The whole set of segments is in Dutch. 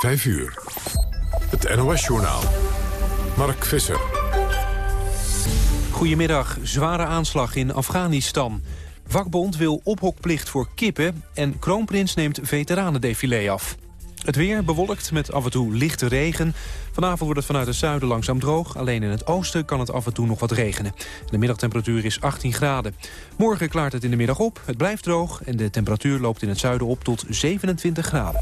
5 uur. Het NOS-journaal. Mark Visser. Goedemiddag. Zware aanslag in Afghanistan. Vakbond wil ophokplicht voor kippen... en kroonprins neemt veteranendefilé af. Het weer bewolkt met af en toe lichte regen. Vanavond wordt het vanuit het zuiden langzaam droog. Alleen in het oosten kan het af en toe nog wat regenen. De middagtemperatuur is 18 graden. Morgen klaart het in de middag op. Het blijft droog en de temperatuur loopt in het zuiden op tot 27 graden.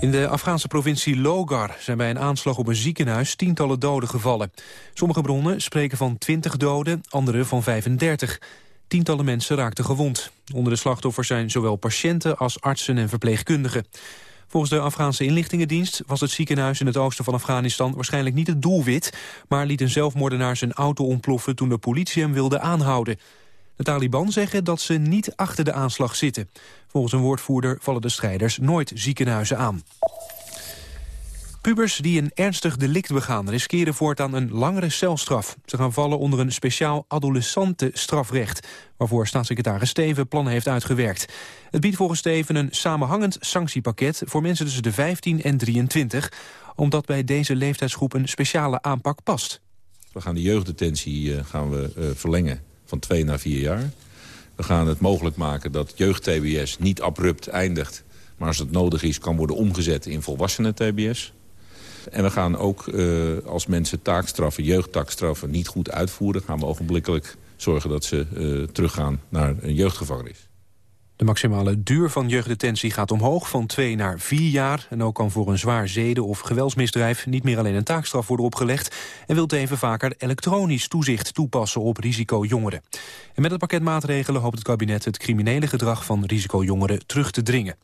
In de Afghaanse provincie Logar zijn bij een aanslag op een ziekenhuis tientallen doden gevallen. Sommige bronnen spreken van 20 doden, andere van 35. Tientallen mensen raakten gewond. Onder de slachtoffers zijn zowel patiënten als artsen en verpleegkundigen. Volgens de Afghaanse inlichtingendienst was het ziekenhuis in het oosten van Afghanistan waarschijnlijk niet het doelwit, maar liet een zelfmoordenaar zijn auto ontploffen toen de politie hem wilde aanhouden. De Taliban zeggen dat ze niet achter de aanslag zitten. Volgens een woordvoerder vallen de strijders nooit ziekenhuizen aan. Pubers die een ernstig delict begaan riskeren voortaan een langere celstraf. Ze gaan vallen onder een speciaal adolescentenstrafrecht... waarvoor staatssecretaris Steven plannen heeft uitgewerkt. Het biedt volgens Steven een samenhangend sanctiepakket... voor mensen tussen de 15 en 23... omdat bij deze leeftijdsgroep een speciale aanpak past. We gaan de jeugddetentie uh, gaan we, uh, verlengen van twee naar vier jaar. We gaan het mogelijk maken dat jeugd-TBS niet abrupt eindigt... maar als het nodig is kan worden omgezet in volwassenen-TBS. En we gaan ook, uh, als mensen taakstraffen, jeugdtaakstraffen niet goed uitvoeren... gaan we ogenblikkelijk zorgen dat ze uh, teruggaan naar een jeugdgevangenis. De maximale duur van jeugddetentie gaat omhoog van twee naar vier jaar. En ook kan voor een zwaar zeden- of geweldsmisdrijf niet meer alleen een taakstraf worden opgelegd. En wil even vaker elektronisch toezicht toepassen op risicojongeren. En met het pakket maatregelen hoopt het kabinet het criminele gedrag van risicojongeren terug te dringen.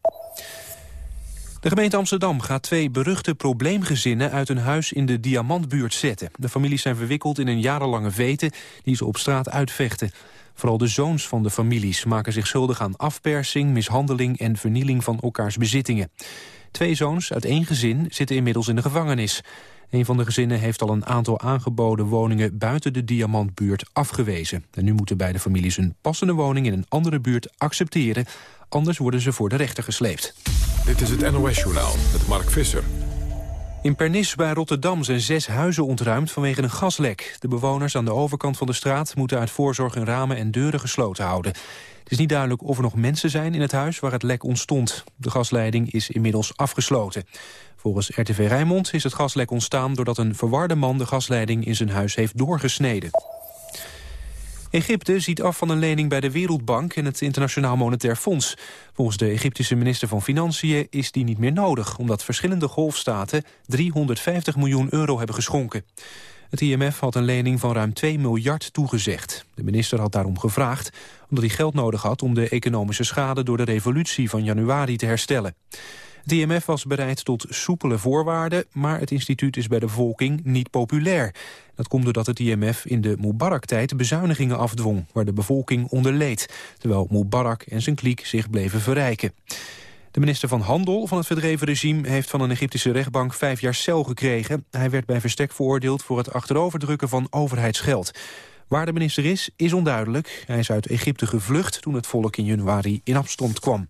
De gemeente Amsterdam gaat twee beruchte probleemgezinnen uit een huis in de Diamantbuurt zetten. De families zijn verwikkeld in een jarenlange vete die ze op straat uitvechten. Vooral de zoons van de families maken zich schuldig aan afpersing, mishandeling en vernieling van elkaars bezittingen. Twee zoons uit één gezin zitten inmiddels in de gevangenis. Een van de gezinnen heeft al een aantal aangeboden woningen buiten de Diamantbuurt afgewezen. En nu moeten beide families een passende woning in een andere buurt accepteren. Anders worden ze voor de rechter gesleept. Dit is het NOS-journaal met Mark Visser. In Pernis bij Rotterdam zijn zes huizen ontruimd vanwege een gaslek. De bewoners aan de overkant van de straat moeten uit voorzorg hun ramen en deuren gesloten houden. Het is niet duidelijk of er nog mensen zijn in het huis waar het lek ontstond. De gasleiding is inmiddels afgesloten. Volgens RTV Rijnmond is het gaslek ontstaan doordat een verwarde man de gasleiding in zijn huis heeft doorgesneden. Egypte ziet af van een lening bij de Wereldbank en het Internationaal Monetair Fonds. Volgens de Egyptische minister van Financiën is die niet meer nodig... omdat verschillende golfstaten 350 miljoen euro hebben geschonken. Het IMF had een lening van ruim 2 miljard toegezegd. De minister had daarom gevraagd omdat hij geld nodig had... om de economische schade door de revolutie van januari te herstellen. Het IMF was bereid tot soepele voorwaarden... maar het instituut is bij de bevolking niet populair. Dat komt doordat het IMF in de Mubarak-tijd bezuinigingen afdwong... waar de bevolking onder leed, terwijl Mubarak en zijn kliek zich bleven verrijken. De minister van Handel van het verdreven regime heeft van een Egyptische rechtbank vijf jaar cel gekregen. Hij werd bij verstek veroordeeld voor het achteroverdrukken van overheidsgeld. Waar de minister is, is onduidelijk. Hij is uit Egypte gevlucht toen het volk in januari in opstand kwam.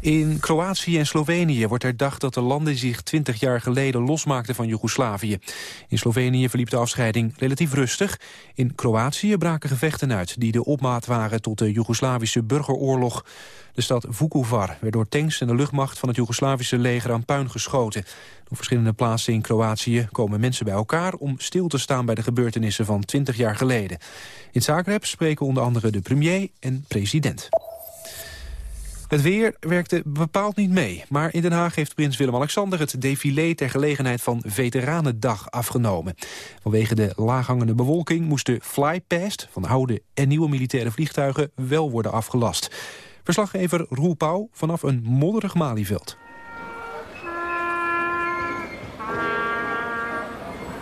In Kroatië en Slovenië wordt herdacht dat de landen zich 20 jaar geleden losmaakten van Joegoslavië. In Slovenië verliep de afscheiding relatief rustig. In Kroatië braken gevechten uit die de opmaat waren tot de Joegoslavische burgeroorlog. De stad Vukovar werd door tanks en de luchtmacht van het Joegoslavische leger aan puin geschoten. Op verschillende plaatsen in Kroatië komen mensen bij elkaar om stil te staan bij de gebeurtenissen van 20 jaar geleden. In Zagreb spreken onder andere de premier en president. Het weer werkte bepaald niet mee. Maar in Den Haag heeft prins Willem-Alexander het défilé... ter gelegenheid van Veteranendag afgenomen. Vanwege de laaghangende bewolking moest de flypast... van oude en nieuwe militaire vliegtuigen wel worden afgelast. Verslaggever Roel Pauw vanaf een modderig Malieveld.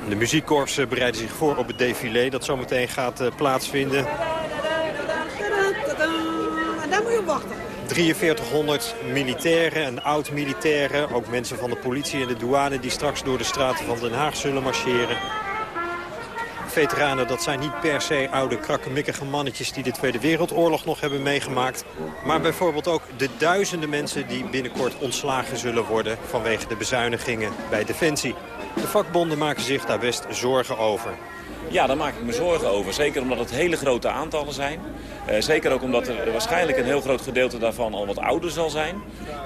De muziekkorpsen bereiden zich voor op het défilé dat zometeen gaat uh, plaatsvinden. En daar moet je op wachten. 4300 militairen en oud-militairen, ook mensen van de politie en de douane... die straks door de straten van Den Haag zullen marcheren. veteranen, dat zijn niet per se oude krakkemikkige mannetjes... die de Tweede Wereldoorlog nog hebben meegemaakt. Maar bijvoorbeeld ook de duizenden mensen die binnenkort ontslagen zullen worden... vanwege de bezuinigingen bij Defensie. De vakbonden maken zich daar best zorgen over. Ja, daar maak ik me zorgen over. Zeker omdat het hele grote aantallen zijn. Uh, zeker ook omdat er waarschijnlijk een heel groot gedeelte daarvan al wat ouder zal zijn.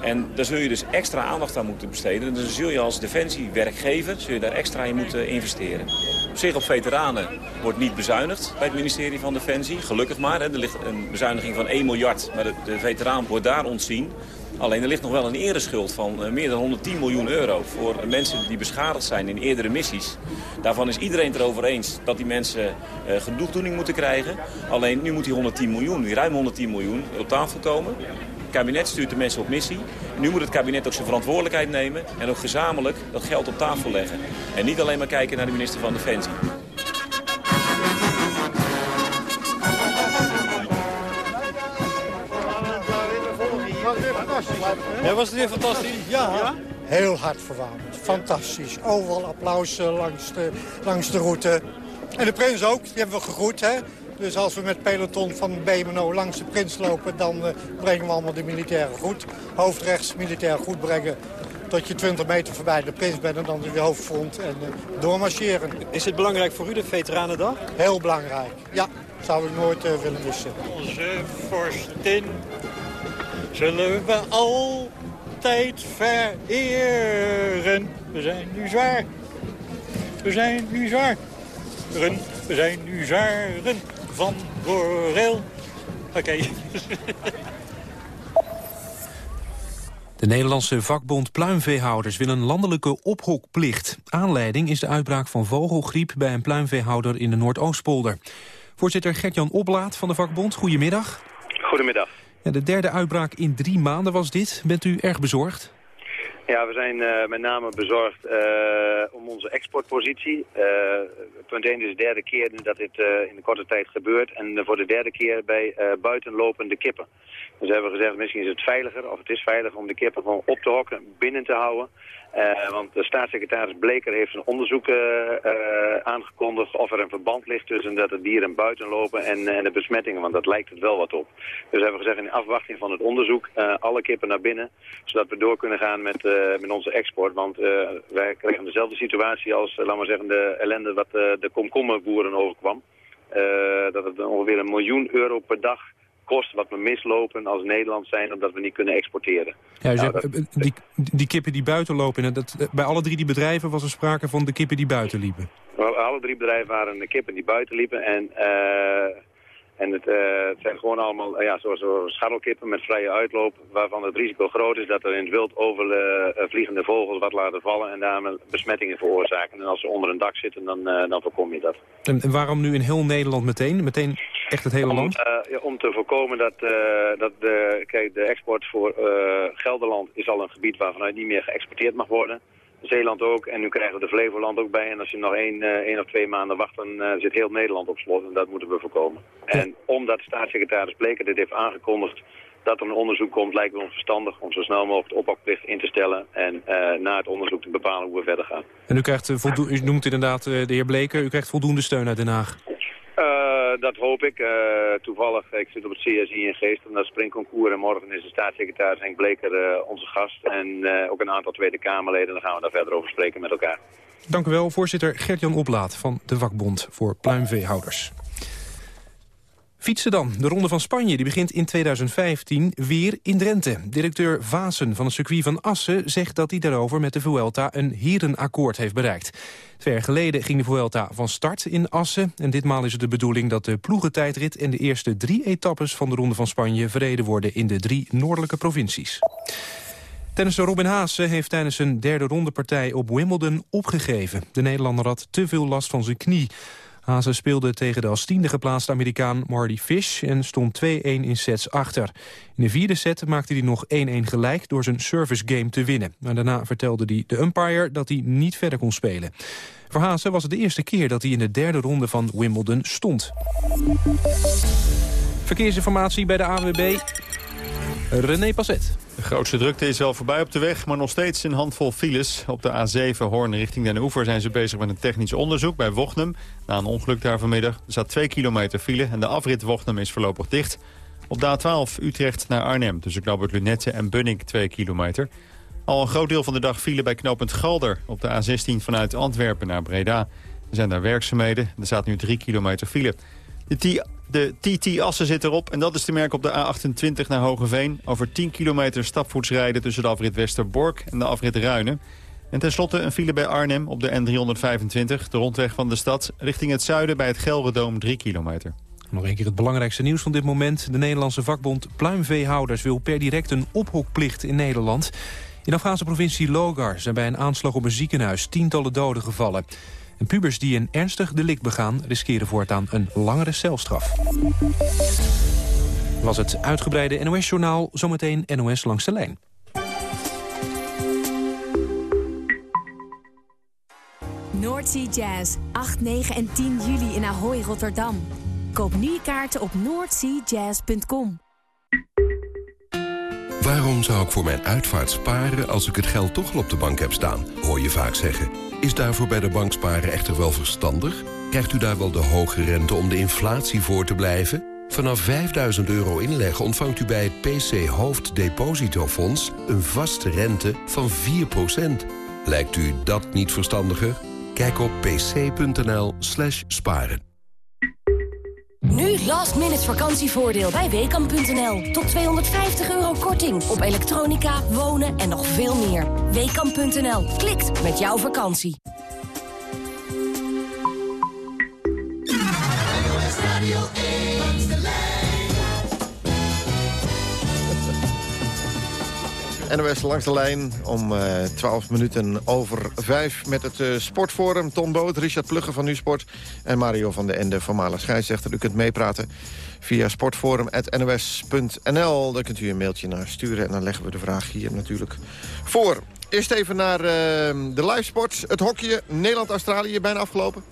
En daar zul je dus extra aandacht aan moeten besteden. Dus dan zul je als defensiewerkgever zul je daar extra in moeten investeren. Op zich op veteranen wordt niet bezuinigd bij het ministerie van Defensie. Gelukkig maar. Hè. Er ligt een bezuiniging van 1 miljard. Maar de veteraan wordt daar ontzien. Alleen er ligt nog wel een ereschuld van uh, meer dan 110 miljoen euro... voor mensen die beschadigd zijn in eerdere missies. Daarvan is iedereen het erover eens dat die mensen uh, genoegdoening moeten krijgen. Alleen nu moet die 110 miljoen, die ruim 110 miljoen, op tafel komen. Het kabinet stuurt de mensen op missie. Nu moet het kabinet ook zijn verantwoordelijkheid nemen... en ook gezamenlijk dat geld op tafel leggen. En niet alleen maar kijken naar de minister van Defensie. Ja, was het weer fantastisch? Ja, ja? heel hard verwarmd. Fantastisch. Overal applaus langs de, langs de route. En de prins ook, die hebben we gegroet. Hè? Dus als we met peloton van BMNO langs de prins lopen... dan uh, brengen we allemaal de militairen goed. Hoofdrechts militair goed brengen tot je 20 meter voorbij de prins bent... en dan weer hoofdfront en uh, doormarcheren. Is het belangrijk voor u, de Veteranendag? Heel belangrijk, ja. Zou ik nooit uh, willen missen. Onze vorstin zullen we altijd vereren. We zijn nu zwaar. We zijn nu zwaar. We zijn nu zwaren van Borrel. Oké. De Nederlandse vakbond pluimveehouders wil een landelijke ophokplicht. Aanleiding is de uitbraak van vogelgriep bij een pluimveehouder in de Noordoostpolder. Voorzitter Gert-Jan Oplaat van de vakbond, goedemiddag. Goedemiddag. De derde uitbraak in drie maanden was dit. Bent u erg bezorgd? Ja, we zijn uh, met name bezorgd uh, om onze exportpositie. Uh, punt 1 is de derde keer dat dit in de korte tijd gebeurt. En voor de derde keer bij buitenlopende kippen. Dus hebben we gezegd, misschien is het veiliger, of het is veiliger om de kippen gewoon op te hokken, binnen te houden. Uh, want de staatssecretaris Bleker heeft een onderzoek uh, uh, aangekondigd of er een verband ligt tussen dat de dieren buiten lopen en, en, de besmettingen. Want dat lijkt het wel wat op. Dus hebben we gezegd in afwachting van het onderzoek alle kippen naar binnen. Zodat we door kunnen gaan met, met onze export. Want wij kregen dezelfde situatie als, laten we zeggen, de ellende wat de komkommerboeren overkwam. dat het ongeveer een miljoen euro per dag kost wat we mislopen als Nederland zijn omdat we niet kunnen exporteren. Ja, dus nou, die, die kippen die buiten lopen, dat, bij alle drie die bedrijven was er sprake van de kippen die buiten liepen? Alle drie bedrijven waren de kippen die buiten liepen en... En het, uh, het, zijn gewoon allemaal ja, zoals zo scharrelkippen met vrije uitloop... waarvan het risico groot is dat er in het wild over uh, vliegende vogels wat laten vallen... en daarmee besmettingen veroorzaken. En als ze onder een dak zitten, dan, uh, dan voorkom je dat. En, waarom nu in heel Nederland meteen? Meteen echt het hele om, land? Ja, om te voorkomen dat, dat de, kijk, de export voor Gelderland... is al een gebied waarvanuit niet meer geëxporteerd mag worden... Zeeland ook. En nu krijgen we de Flevoland ook bij. En als je nog één, uh, één of twee maanden wacht, dan uh, zit heel Nederland op slot. En dat moeten we voorkomen. En omdat staatssecretaris Bleker dit heeft aangekondigd dat er een onderzoek komt, lijkt het ons verstandig om zo snel mogelijk de oppakplicht in te stellen en uh, na het onderzoek te bepalen hoe we verder gaan. En u, krijgt, u noemt inderdaad de heer Bleker, u krijgt voldoende steun uit Den Haag. Uh, dat hoop ik. Uh, toevallig, ik zit op het CSI in Geest, dat springconcours. En morgen is de staatssecretaris Henk Bleker uh, onze gast. En ook een aantal Tweede Kamerleden. Dan gaan we daar verder over spreken met elkaar. Dank u wel, voorzitter Gert-Jan Oplaat van de vakbond voor pluimveehouders. Fietsen dan. De Ronde van Spanje die begint in 2015 weer in Drenthe. Directeur Vasen van het circuit van Assen zegt dat hij daarover met de Vuelta een herenakkoord heeft bereikt. Twee jaar geleden ging de Vuelta van start in Assen. En ditmaal is het de bedoeling dat de ploegentijdrit en de eerste drie etappes van de Ronde van Spanje verreden worden in de drie noordelijke provincies. Tennisser Robin Haase heeft tijdens een derde rondepartij op Wimbledon opgegeven. De Nederlander had te veel last van zijn knie. Hazen speelde tegen de als tiende geplaatste Amerikaan Marty Fish... en stond 2-1 in sets achter. In de vierde set maakte hij nog 1-1 gelijk door zijn service game te winnen. Maar daarna vertelde hij de umpire dat hij niet verder kon spelen. Voor Hazen was het de eerste keer dat hij in de derde ronde van Wimbledon stond. Verkeersinformatie bij de AWB. René Passet. De grootste drukte is wel voorbij op de weg, maar nog steeds een handvol files. Op de A7 Hoorn richting Den Oever zijn ze bezig met een technisch onderzoek bij Wochnum. Na een ongeluk daar vanmiddag er staat 2 kilometer file en de afrit Wochnum is voorlopig dicht. Op de A12 Utrecht naar Arnhem tussen knooppunt Lunette en Bunnik 2 kilometer. Al een groot deel van de dag file bij knooppunt Galder op de A16 vanuit Antwerpen naar Breda. Er zijn daar werkzaamheden. Er staat nu 3 kilometer file. De, de TT-assen zit erop en dat is te merken op de A28 naar Hogeveen. Over 10 kilometer stapvoets rijden tussen de afrit Westerbork en de afrit Ruinen. En tenslotte een file bij Arnhem op de N325, de rondweg van de stad... richting het zuiden bij het Gelredoom 3 kilometer. Nog een keer het belangrijkste nieuws van dit moment. De Nederlandse vakbond Pluimveehouders wil per direct een ophokplicht in Nederland. In de Afghaanse provincie Logar zijn bij een aanslag op een ziekenhuis tientallen doden gevallen. En pubers die een ernstig delict begaan riskeren voortaan een langere celstraf. Was het uitgebreide NOS-journaal, zometeen NOS langs de lijn. Noordsea Jazz, 8, 9 en 10 juli in Ahoy, Rotterdam. Koop nu je kaarten op noordseajazz.com. Waarom zou ik voor mijn uitvaart sparen als ik het geld toch al op de bank heb staan? Hoor je vaak zeggen. Is daarvoor bij de bank sparen echter wel verstandig? Krijgt u daar wel de hoge rente om de inflatie voor te blijven? Vanaf 5000 euro inleggen ontvangt u bij het PC Hoofddepositofonds... een vaste rente van 4%. Lijkt u dat niet verstandiger? Kijk op pc.nl sparen. Nu last minute vakantievoordeel bij Weekamp.nl. Tot 250 euro korting op elektronica, wonen en nog veel meer. Weekamp.nl. Klikt met jouw vakantie. NOS langs de lijn om uh, eh, 12 minuten over 5 met het uh, Sportforum. Tom Boot, Richard Plugge van NuSport en Mario van de Ende, voormalig scheidsrechter. U kunt meepraten via sportforum.nos.nl. Daar kunt u een mailtje naar sturen en dan leggen we de vraag hier natuurlijk voor. Eerst even naar uh, de livesport. Het hokje Nederland-Australië bijna afgelopen.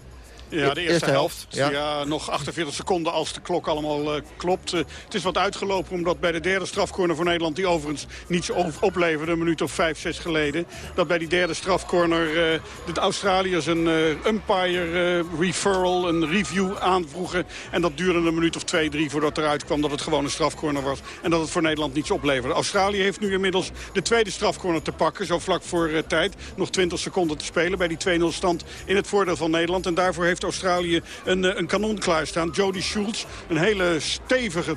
Ja, de eerste, helft. Ja. nog 48 seconden als de klok allemaal uh, klopt. Uh, het is wat uitgelopen omdat bij de derde strafcorner voor Nederland... die overigens niets opleverde, een minuut of vijf, zes geleden... dat bij die derde strafcorner uh, de Australiërs een umpire referral, een review aanvroegen. En dat duurde een minuut of twee, drie voordat eruit kwam dat het gewoon een strafcorner was. En dat het voor Nederland niets opleverde. Australië heeft nu inmiddels de tweede strafcorner te pakken, zo vlak voor tijd. Nog 20 seconden te spelen bij die 2-0 stand in het voordeel van Nederland. En daarvoor heeft Australië een, eh, een kanon klaarstaan. Jody Schultz, een hele stevige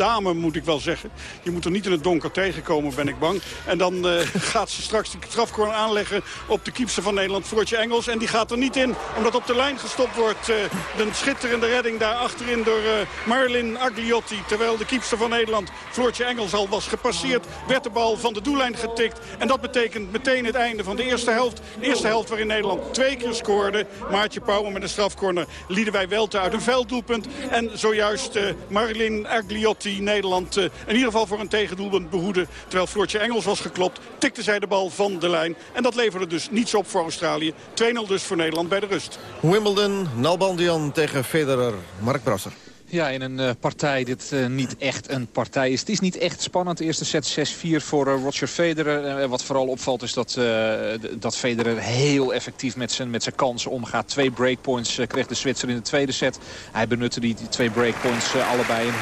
dame, moet ik wel zeggen. Je moet er niet in het donker tegenkomen, ben ik bang. En dan uh, gaat ze straks die strafcorner aanleggen op de kiepster van Nederland, Floortje Engels. En die gaat er niet in, omdat op de lijn gestopt wordt. Uh, de schitterende redding daar achterin door uh, Marlin Agliotti. Terwijl de kiepster van Nederland, Floortje Engels, al was gepasseerd. Werd de bal van de doellijn getikt. En dat betekent meteen het einde van de eerste helft. De eerste helft waarin Nederland twee keer scoorde. Maartje Pauwen met een strafcorner. Lieden wij wel te uit een velddoelpunt. En zojuist Marlin Agliotti die Nederland uh, in ieder geval voor een tegendoelpunt behoeden. Terwijl Floortje Engels was geklopt, tikte zij de bal van de lijn. En dat leverde dus niets op voor Australië. 2-0 dus voor Nederland bij de rust. Wimbledon, Nalbandian tegen Federer. Mark Brasser. Ja, in een uh, partij dit uh, niet echt een partij is. Het is niet echt spannend. De eerste set 6-4 voor uh, Roger Federer. wat vooral opvalt is dat, dat Federer heel effectief met zijn, met zijn kansen omgaat. Twee breakpoints kreeg de Zwitser in de tweede set. Hij benutte die, die twee breakpoints allebei in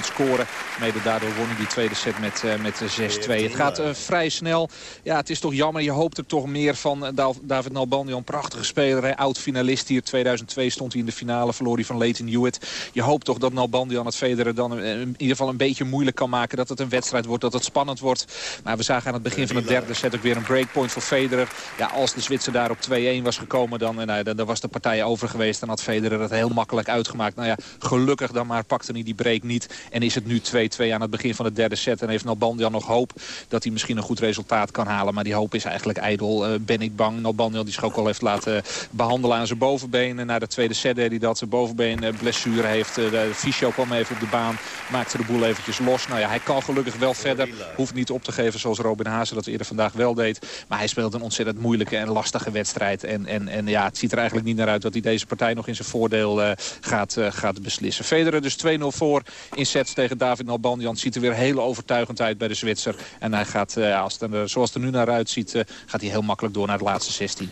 100% scoren. Mede daardoor won hij die tweede set met, met 6-2. Het gaat vrij snel. Ja, het is toch jammer. Je hoopt er toch meer van. David Nalbandian, prachtige speler. Oud-finalist hier. 2002 stond hij in de finale. Verloor hij van Leighton Hewitt. Je hoopt toch dat Nalbandian het Federer dan in ieder geval een beetje moeilijk kan maken. Dat het een wedstrijd wordt, dat het spannend wordt. Maar we zagen aan het begin van de derde set ook weer een breakpoint voor Federer. Ja, als de Zwitser daar op 2-1 was gekomen, dan, nou, dan, was de partij over geweest. Dan had Federer het heel makkelijk uitgemaakt. Nou ja, gelukkig dan maar pakte hij die break niet. En is het nu 2-2 aan het begin van de derde set. En heeft Nalbandian nog hoop dat hij misschien een goed resultaat kan halen. Maar die hoop is eigenlijk ijdel, uh, ben ik bang. Nalbandian die zich ook al heeft laten behandelen aan zijn bovenbeen. En na de tweede set deed hij dat zijn bovenbeen blessure heeft fysio kwam even op de baan. Maakte de boel eventjes los. Nou ja, hij kan gelukkig wel verder. Hoeft niet op te geven zoals Robin Haase dat eerder vandaag wel deed. Maar hij speelt een ontzettend moeilijke en lastige wedstrijd. En, en, en ja, het ziet er eigenlijk niet naar uit dat hij deze partij nog in zijn voordeel uh, gaat, uh, gaat beslissen. Federer dus 2-0 voor in sets tegen David Nalbandian. Ziet er weer heel overtuigend uit bij de Zwitser. En hij gaat, als er, zoals het er nu naar uitziet, gaat hij heel makkelijk door naar de laatste 16.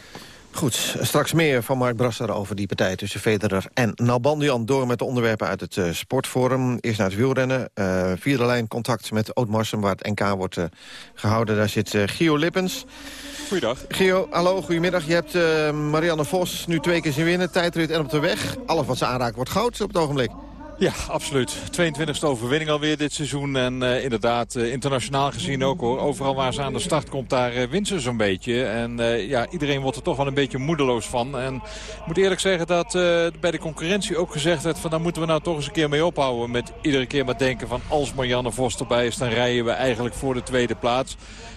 Goed, straks meer van Mark Brasser over die partij tussen Federer en Nalbandian. Door met de onderwerpen uit het uh, sportforum. Eerst naar het wielrennen. Uh, vierde lijn contact met Ootmarsum, waar het NK wordt uh, gehouden. Daar zit Gio Lippens. Goeiedag. Gio, hallo, goedemiddag. Je hebt Marianne Vos nu twee keer zien winnen. Tijdrit en op de weg. Alles wat ze aanraakt wordt goud op het ogenblik. Ja, absoluut. 22e overwinning alweer dit seizoen. En uh, inderdaad, uh, internationaal gezien ook hoor. Overal waar ze aan de start komt, daar uh, wint ze zo'n beetje. En ja, iedereen wordt er toch wel een beetje moedeloos van. En ik moet eerlijk zeggen dat bij de concurrentie ook gezegd werd... van daar moeten we nou toch eens een keer mee ophouden. Met iedere keer maar denken van als Marianne Vos erbij is... dan rijden we eigenlijk voor de tweede plaats.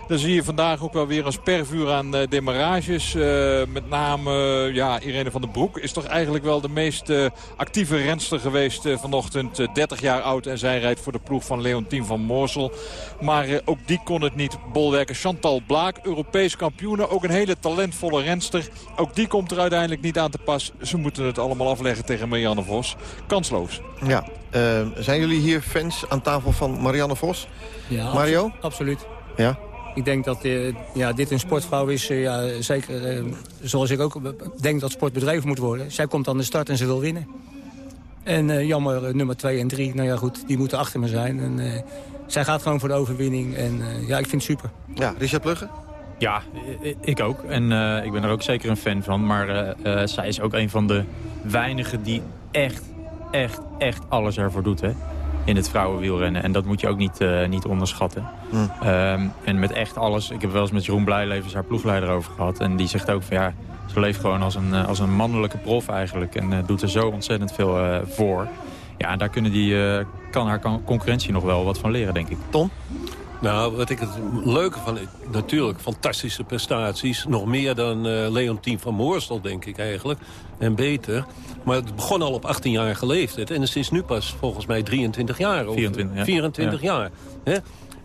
Dan zie je vandaag ook wel weer een spervuur aan uh, demarages. Uh, met name uh, ja, Irene van den Broek is toch eigenlijk wel de meest actieve renster geweest vanochtend. 30 jaar oud en zij rijdt voor de ploeg van Leontien van Moorsel. Maar ook die kon het niet bolwerken. Chantal Blaak, Europees kampioene. Ook een hele talentvolle renster. Ook die komt er uiteindelijk niet aan te pas. Ze moeten het allemaal afleggen tegen Marianne Vos. Kansloos. Ja, zijn jullie hier fans aan tafel van Marianne Vos? Ja, Mario? absoluut. Ja? Ik denk dat uh, ja, dit een sportvrouw is, uh, ja, zeker uh, zoals ik ook denk dat sport bedreven moet worden. Zij komt aan de start en ze wil winnen. En jammer, nummer 2 en 3, nou ja goed, die moeten achter me zijn. En, zij gaat gewoon voor de overwinning en ja, ik vind het super. Ja, Richard Plugge? Ja, ik ook. En ik ben er ook zeker een fan van. Maar zij is ook een van de weinigen die echt, echt, echt alles ervoor doet, hè in het vrouwenwielrennen. En dat moet je ook niet, uh, niet onderschatten. Hm. Um, en met echt alles. Ik heb wel eens met Jeroen Blijlevens haar ploegleider over gehad. En die zegt ook van ja, ze leeft gewoon als een, als een mannelijke prof eigenlijk. En uh, doet er zo ontzettend veel uh, voor. Ja, daar kunnen die, kan haar concurrentie nog wel wat van leren, denk ik. Tom? Nou, wat ik het leuke van... Natuurlijk, fantastische prestaties. Nog meer dan uh, Leontien van Moorstel, denk ik eigenlijk. En beter. Maar het begon al op 18-jarige leeftijd. En het is nu pas volgens mij 23 jaar. 24, ja. 24 ja. jaar. Hè?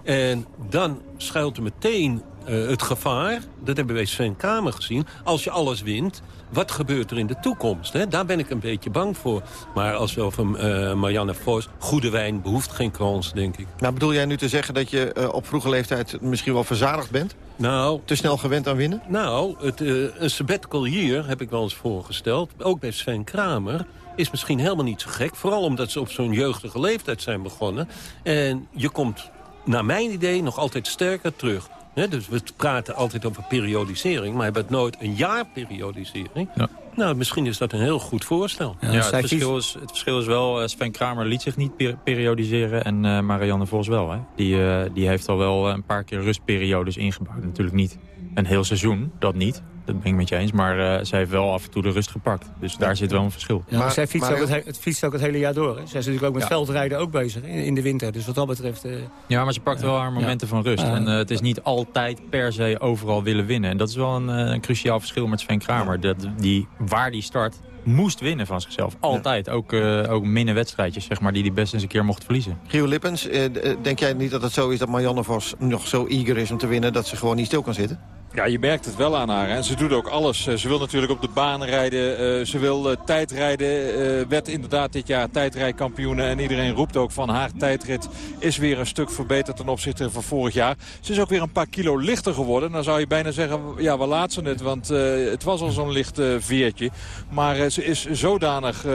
En dan schuilt er meteen uh, het gevaar. Dat hebben wij Sven Kamer gezien. Als je alles wint, wat gebeurt er in de toekomst? Hè? Daar ben ik een beetje bang voor. Maar als we over uh, Marianne Vos... Goede wijn behoeft geen krans, denk ik. Nou, bedoel jij nu te zeggen dat je uh, op vroege leeftijd misschien wel verzadigd bent? Nou, te snel gewend aan winnen? Nou, het, een sabbatical year heb ik wel eens voorgesteld. Ook bij Sven Kramer is misschien helemaal niet zo gek. Vooral omdat ze op zo'n jeugdige leeftijd zijn begonnen. En je komt, naar mijn idee, nog altijd sterker terug. He, dus we praten altijd over periodisering, maar hebben het nooit een jaarperiodisering. Ja. Nou, misschien is dat een heel goed voorstel. Ja, het, verschil is, het verschil is wel, uh, Sven Kramer liet zich niet per periodiseren en uh, Marianne Vos wel. Hè? Die, uh, die heeft al wel een paar keer rustperiodes ingebouwd. Natuurlijk niet een heel seizoen, dat niet. Dat ben ik met je eens. Maar uh, zij heeft wel af en toe de rust gepakt. Dus daar zit wel een verschil. Ja, maar, zij fietst, maar, ook het, het, fietst ook het hele jaar door. Hè? Zij is natuurlijk ook met ja. veldrijden ook bezig in, in, de winter. Dus wat dat betreft... Uh, ja, maar ze pakt wel haar momenten van rust. en uh, het is niet altijd per se overal willen winnen. En dat is wel een, een cruciaal verschil met Sven Kramer. Dat die, waar die start moest winnen van zichzelf. Altijd. Ook, uh, ook wedstrijdjes, zeg maar, die hij best eens een keer mocht verliezen. Gio Lippens, uh, denk jij niet dat het zo is dat Marianne Vos nog zo eager is om te winnen... dat ze gewoon niet stil kan zitten? Ja, je merkt het wel aan haar. En ze doet ook alles. Ze wil natuurlijk op de baan rijden. Uh, ze wil uh, tijdrijden. Uh, werd inderdaad dit jaar tijdrijkampioene. En iedereen roept ook van haar tijdrit is weer een stuk verbeterd ten opzichte van vorig jaar. Ze is ook weer een paar kilo lichter geworden. Dan zou je bijna zeggen, ja, waar laat ze het? Want het was al zo'n licht veertje. Maar ze is zodanig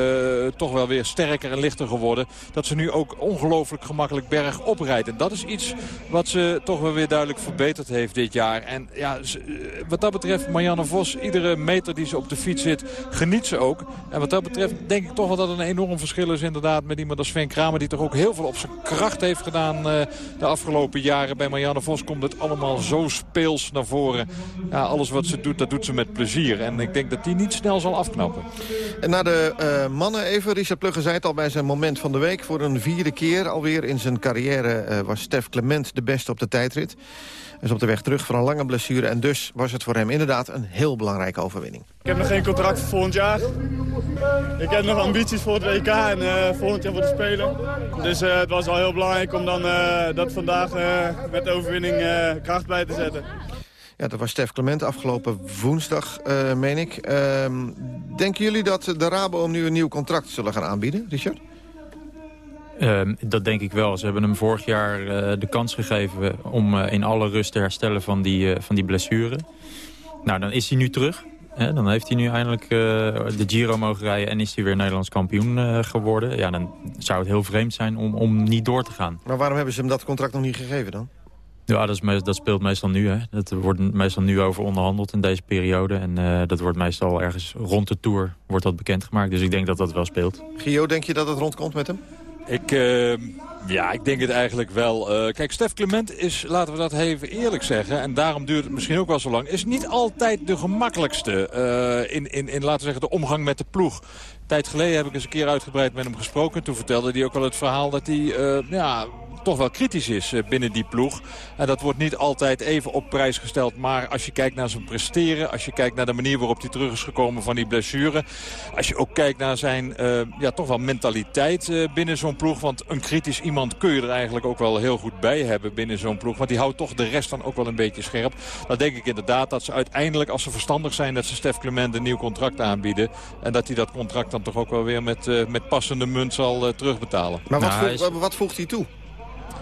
toch wel weer sterker en lichter geworden. Dat ze nu ook ongelooflijk gemakkelijk berg oprijdt. En dat is iets wat ze toch wel weer duidelijk verbeterd heeft dit jaar. En ja, wat dat betreft, Marianne Vos, iedere meter die ze op de fiets zit, geniet ze ook. En wat dat betreft denk ik toch wel dat het een enorm verschil is inderdaad met iemand als Sven Kramer. Die toch ook heel veel op zijn kracht heeft gedaan uh, de afgelopen jaren. Bij Marianne Vos komt het allemaal zo speels naar voren. Ja, alles wat ze doet, dat doet ze met plezier. En ik denk dat die niet snel zal afknappen. Naar de uh, mannen even. Richard Plugge zei het al bij zijn moment van de week. Voor een vierde keer alweer in zijn carrière uh, was Stef Clement de beste op de tijdrit. Hij is op de weg terug van een lange blessure. En dus was het voor hem inderdaad een heel belangrijke overwinning. Ik heb nog geen contract voor volgend jaar. Ik heb nog ambities voor het WK en uh, volgend jaar voor de Spelen. Dus het was al heel belangrijk om dan dat vandaag met de overwinning kracht bij te zetten. Ja, dat was Stef Clement afgelopen woensdag, meen ik. Ehm, denken jullie dat de Rabo hem nu een nieuw contract zullen gaan aanbieden, Richard? Uh, dat denk ik wel. Ze hebben hem vorig jaar uh, de kans gegeven om uh, in alle rust te herstellen van die, uh, van die blessure. Nou, dan is hij nu terug. Hè? Dan heeft hij nu eindelijk de Giro mogen rijden en is hij weer Nederlands kampioen geworden. Ja, dan zou het heel vreemd zijn om, om niet door te gaan. Maar waarom hebben ze hem dat contract nog niet gegeven dan? Ja, dat, is, dat speelt meestal nu. Hè. Dat wordt meestal nu over onderhandeld in deze periode. En dat wordt meestal ergens rond de Tour wordt dat bekendgemaakt. Dus ik denk dat dat wel speelt. Gio, denk je dat het rondkomt met hem? Ik, uh, ja, ik denk het eigenlijk wel. Uh, kijk, Stef Clement is, laten we dat even eerlijk zeggen... en daarom duurt het misschien ook wel zo lang... is niet altijd de gemakkelijkste uh, in, in, in, laten we zeggen, de omgang met de ploeg. Een tijd geleden heb ik eens een keer uitgebreid met hem gesproken. Toen vertelde hij ook wel het verhaal dat hij ja, toch wel kritisch is eh, binnen die ploeg. En dat wordt niet altijd even op prijs gesteld. Maar als je kijkt naar zijn presteren... als je kijkt naar de manier waarop hij terug is gekomen van die blessure... als je ook kijkt naar zijn uh, ja, toch wel mentaliteit uh, binnen zo'n ploeg... want een kritisch iemand kun je er eigenlijk ook wel heel goed bij hebben binnen zo'n ploeg. Want die houdt toch de rest dan ook wel een beetje scherp. Dan denk ik inderdaad dat ze uiteindelijk, als ze verstandig zijn... dat ze Stef Clement een nieuw contract aanbieden. En dat hij dat contract dan toch ook wel weer met, uh, met passende munt zal terugbetalen. Maar wat, nou, wat voegt hij toe?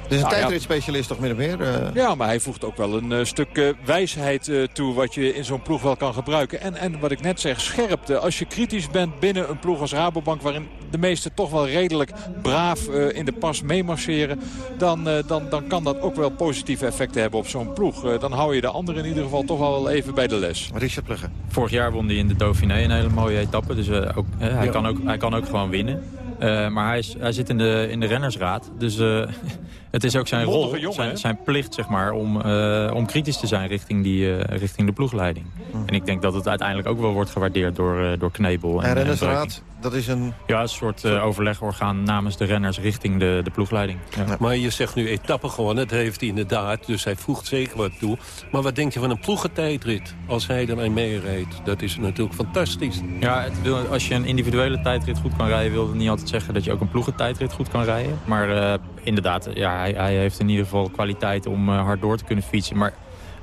Dus een nou, tijdritspecialist toch min of meer? Uh... Ja, maar hij voegt ook wel een uh, stuk uh, wijsheid toe... wat je in zo'n ploeg wel kan gebruiken. En, en wat ik net zeg, scherpte. Als je kritisch bent binnen een ploeg als Rabobank... waarin de meesten toch wel redelijk braaf in de pas meemarcheren... Dan, dan, dan kan dat ook wel positieve effecten hebben op zo'n ploeg. dan hou je de anderen in ieder geval toch wel even bij de les. Richard Plugge. Vorig jaar won hij in de Dauphiné een hele mooie etappe. Dus ook, hij, ja. kan ook, hij kan ook gewoon winnen. Uh, maar hij, is, hij zit in de, in de rennersraad. Dus uh, het is ook zijn rol, jongen, zijn, zijn, plicht zeg maar, om, uh, om kritisch te zijn richting, die, richting de ploegleiding. Mm. En ik denk dat het uiteindelijk ook wel wordt gewaardeerd door, door Knebel. En, en rennersraad, dat is een... Ja, een soort overlegorgaan namens de renners richting de, de ploegleiding. Ja. Maar je zegt nu etappe gewonnen, dat heeft hij inderdaad. Dus hij voegt zeker wat toe. Maar wat denk je van een ploegentijdrit als hij ermee meerijdt? Dat is natuurlijk fantastisch. Ja, het wil, als je een individuele tijdrit goed kan rijden... wil het niet altijd zeggen dat je ook een ploegentijdrit goed kan rijden. Maar uh, inderdaad, ja, hij, hij, heeft in ieder geval kwaliteit om uh, hard door te kunnen fietsen. Maar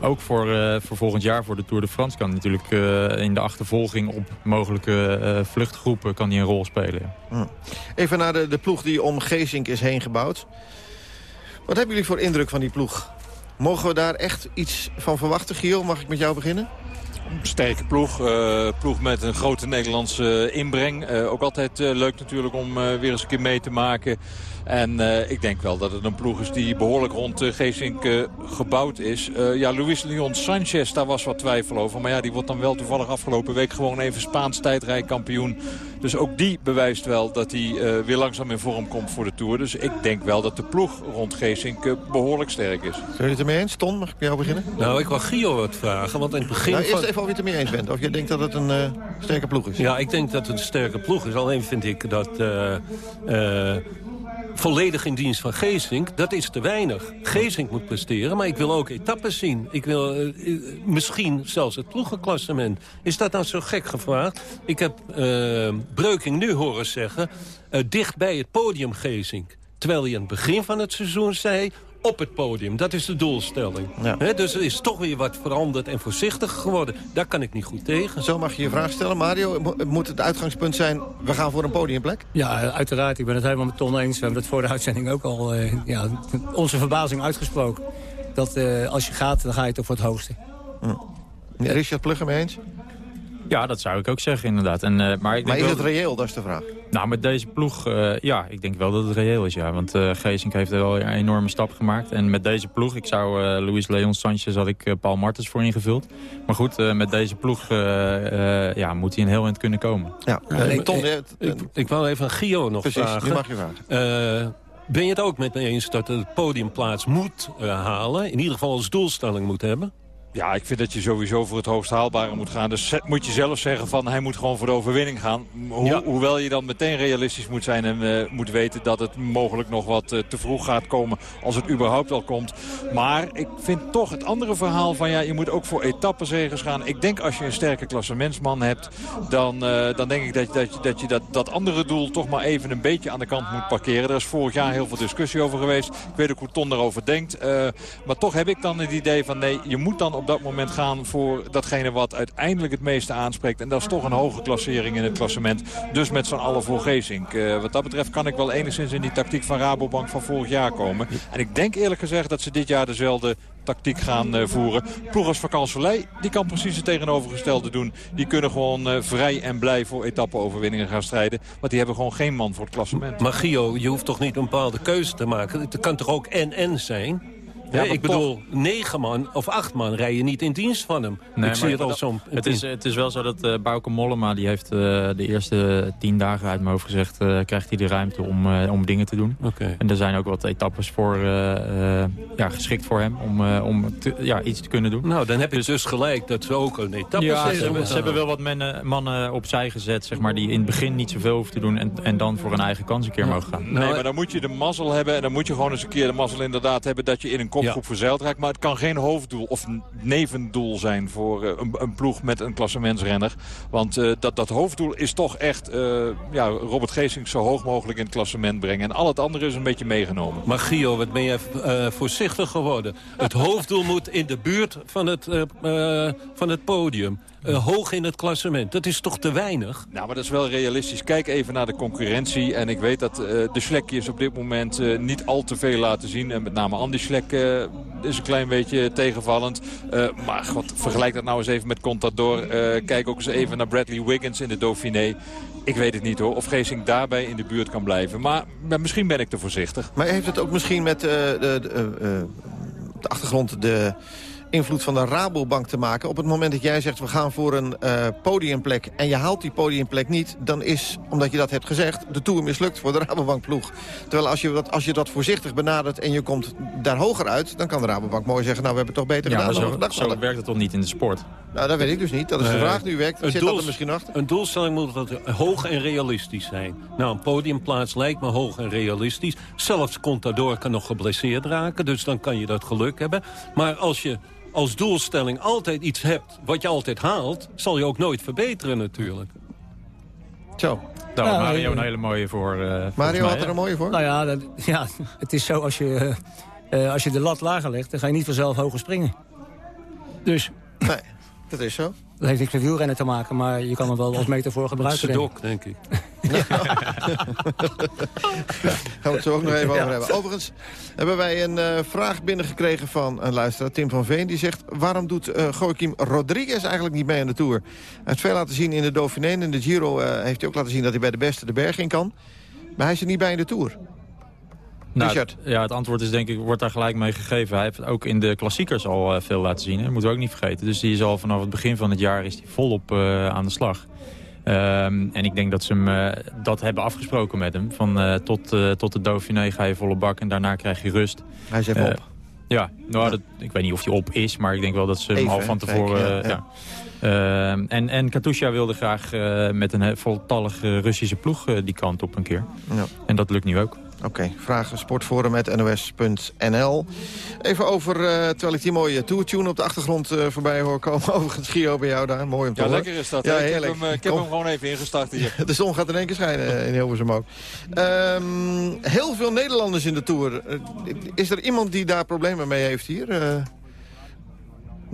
ook voor, uh, voor volgend jaar, voor de Tour de France... kan natuurlijk in de achtervolging op mogelijke vluchtgroepen kan hij een rol spelen. Hm. Even naar de, de ploeg die om Geesink is heen gebouwd. Wat hebben jullie voor indruk van die ploeg? Mogen we daar echt iets van verwachten, Giel? Mag ik met jou beginnen? sterke ploeg. Uh, ploeg met een grote Nederlandse inbreng. Uh, ook altijd uh, leuk natuurlijk om weer eens een keer mee te maken. En uh, ik denk wel dat het een ploeg is die behoorlijk rond uh, Geesink uh, gebouwd is. ja, Luis Leon Sanchez, daar was wat twijfel over. Maar ja, die wordt dan wel toevallig afgelopen week gewoon even Spaans tijdrijkampioen. Dus ook die bewijst wel dat hij weer langzaam in vorm komt voor de Tour. Dus ik denk wel dat de ploeg rond Geesink behoorlijk sterk is. Zijn jullie het ermee eens? Ton, mag ik bij jou beginnen? Nou, ik wil Gio wat vragen. Want in het begin nou, eerst even of je het ermee eens bent. Of je denkt dat het een sterke ploeg is. Ja, ik denk dat het een sterke ploeg is. Alleen vind ik dat volledig in dienst van Geesink, dat is te weinig. Geesink moet presteren, maar ik wil ook etappes zien. Ik wil uh, misschien zelfs het ploegenklassement. Is dat nou zo gek gevraagd? Ik heb uh, Breuking nu horen zeggen... Uh, dicht bij het podium Geesink. Terwijl hij aan het begin van het seizoen zei op het podium. Dat is de doelstelling. dus er is toch weer wat veranderd en voorzichtiger geworden. Daar kan ik niet goed tegen. Zo mag je je vraag stellen. Mario, moet het uitgangspunt zijn... we gaan voor een podiumplek? Ja, uiteraard. Ik ben het helemaal met Ton eens. We hebben dat voor de uitzending ook al... Uh, ja, onze verbazing uitgesproken. Dat uh, als je gaat, dan ga je toch voor het hoogste. Hm. Richard Plugger mee eens? Ja, dat zou ik ook zeggen, inderdaad. En, uh, maar ik maar is het reëel, dat is de vraag? Nou, met deze ploeg, uh, ja, ik denk wel dat het reëel is, ja. Want uh, Geesink heeft er wel een enorme stap gemaakt. En met deze ploeg, ik zou Luis Leon Sanchez, had ik Paul Martens voor ingevuld. Maar goed, met deze ploeg ja, moet hij een heel eind kunnen komen. Ja, nee, Ton, ik, ik, ik, wou even aan Gio nog Precies, vragen. nu mag je vragen. ben je het ook met me eens dat het podiumplaats moet halen? In ieder geval als doelstelling moet hebben? Ja, ik vind dat je sowieso voor het hoogst haalbare moet gaan. Dus moet je zelf zeggen van hij moet gewoon voor de overwinning gaan. Hoewel je dan meteen realistisch moet zijn en uh, moet weten dat het mogelijk nog wat uh, te vroeg gaat komen. Als het überhaupt al komt. Maar ik vind toch het andere verhaal van ja, je moet ook voor etappenzegers gaan. Ik denk als je een sterke klassementsman hebt, dan, uh, dan denk ik dat, dat, dat je dat, dat andere doel toch maar even een beetje aan de kant moet parkeren. Er is vorig jaar heel veel discussie over geweest. Ik weet ook hoe Ton erover denkt. maar toch heb ik dan het idee van nee, je moet dan op dat moment gaan voor datgene wat uiteindelijk het meeste aanspreekt. En dat is toch een hoge klassering in het klassement. Dus met z'n allen voor Geesink. Uh, wat dat betreft kan ik wel enigszins in die tactiek van Rabobank van vorig jaar komen. En ik denk eerlijk gezegd dat ze dit jaar dezelfde tactiek gaan uh, voeren. Ploeg als Vakansolei, die kan precies het tegenovergestelde doen. Die kunnen gewoon uh, vrij en blij voor etappenoverwinningen gaan strijden. Want die hebben gewoon geen man voor het klassement. Maar Gio, je hoeft toch niet een bepaalde keuze te maken? Het kan toch ook en-en zijn? Ja, ik bedoel, negen man of acht man rijden niet in dienst van hem. Nee, ik zie het al zo. Het is, het is wel zo dat uh, Bauke Mollema, die heeft uh, de eerste tien dagen uit mijn hoofd gezegd... Uh, krijgt hij de ruimte om, om dingen te doen. Okay. En er zijn ook wat etappes voor, ja, geschikt voor hem om, om te, ja, iets te kunnen doen. Nou, dan heb je dus, dus gelijk dat ze ook een etappe ja, ze, hebben, ze hebben wel wat mannen, mannen opzij gezet, zeg maar, die in het begin niet zoveel hoeven te doen... en, en dan voor een eigen kans een keer mogen gaan. Nee, maar dan moet je de mazzel hebben en dan moet je gewoon eens een keer de mazzel inderdaad hebben... dat je in een kopgroep ja. verzeild raakt. Maar het kan geen hoofddoel of nevendoel zijn voor uh, een, een, ploeg met een klassementsrenner. Want uh, dat, dat hoofddoel is toch echt uh, ja, Robert Geesink zo hoog mogelijk in het klassement brengen. En al het andere is een beetje meegenomen. Maar Gio, wat ben je voorzichtig geworden. Het hoofddoel moet in de buurt van het, van het podium. Uh, hoog in het klassement. Dat is toch te weinig? Nou, maar dat is wel realistisch. Kijk even naar de concurrentie. En ik weet dat uh, de Schlekjes op dit moment uh, niet al te veel laten zien. En met name Andy Schlek is een klein beetje tegenvallend. maar god, vergelijk dat nou eens even met Contador. kijk ook eens even naar Bradley Wiggins in de Dauphiné. Ik weet het niet hoor, of Geesink daarbij in de buurt kan blijven. Maar, maar misschien ben ik te voorzichtig. Maar heeft het ook misschien met de, de, de achtergrond de invloed van de Rabobank te maken. Op het moment dat jij zegt, we gaan voor een uh, podiumplek... en je haalt die podiumplek niet... dan is, omdat je dat hebt gezegd, de Tour mislukt voor de Rabobankploeg. Terwijl als je, dat, als je dat voorzichtig benadert en je komt daar hoger uit... dan kan de Rabobank mooi zeggen, nou, we hebben het toch beter ja, gedaan. Zo, zo werkt het toch niet in de sport? Nou, dat weet ik dus niet. Dat is de vraag nu werkt. Zit dat er misschien achter? Een doelstelling moet dat hoog en realistisch zijn. Nou, een podiumplaats lijkt me hoog en realistisch. Zelfs Contador kan nog geblesseerd raken, dus dan kan je dat geluk hebben. Maar als je als doelstelling altijd iets hebt wat je altijd haalt... zal je ook nooit verbeteren natuurlijk. Zo. Nou, nou Mario een hele mooie voor. Uh, Mario had er een mooie voor? Nou ja, dat, ja het is zo als je, uh, als je de lat lager legt... dan ga je niet vanzelf hoger springen. Dus... Nee, dat is zo. Dat heeft niks met wielrennen te maken, maar je kan hem wel als metafoor gebruiken. Sedok, denk ik. Gaan we het zo ook nog even over hebben. Overigens hebben wij een uh, vraag binnengekregen van een luisteraar, Tim van Veen. Die zegt, waarom doet uh, Joaquim Rodriguez eigenlijk niet mee aan de Tour? Hij heeft veel laten zien in de Dauphiné. In de Giro uh, heeft hij ook laten zien dat hij bij de beste de berg in kan. Maar hij is er niet bij in de Tour. Nou, ja, het antwoord is denk ik, wordt daar gelijk mee gegeven. Hij heeft ook in de klassiekers al uh, veel laten zien. Hè? Dat moeten we ook niet vergeten. Dus die is al vanaf het begin van het jaar is die volop uh, aan de slag. Um, en ik denk dat ze hem, uh, dat hebben afgesproken met hem. Van tot, tot de Dauphiné ga je volle bak en daarna krijg je rust. Hij is even op. Ja, nou, dat, ik weet niet of hij op is, maar ik denk wel dat ze hem al van tevoren... Kijk, ja. Uh, en, en Katusha wilde graag uh, met een voltallige Russische ploeg uh, die kant op een keer. Ja. En dat lukt nu ook. Oké, okay, vragen sportforum.nos.nl. Even over, uh, terwijl ik die mooie tourtune op de achtergrond uh, voorbij hoor komen. Overigens, Gio, bij jou daar. Mooi om te ja, horen. lekker is dat. Ja, ik heb, hem, ik heb hem, gewoon even ingestart hier. de zon gaat in één keer schijnen in Hilversum ook. Um, heel veel Nederlanders in de Tour. is er iemand die daar problemen mee heeft hier?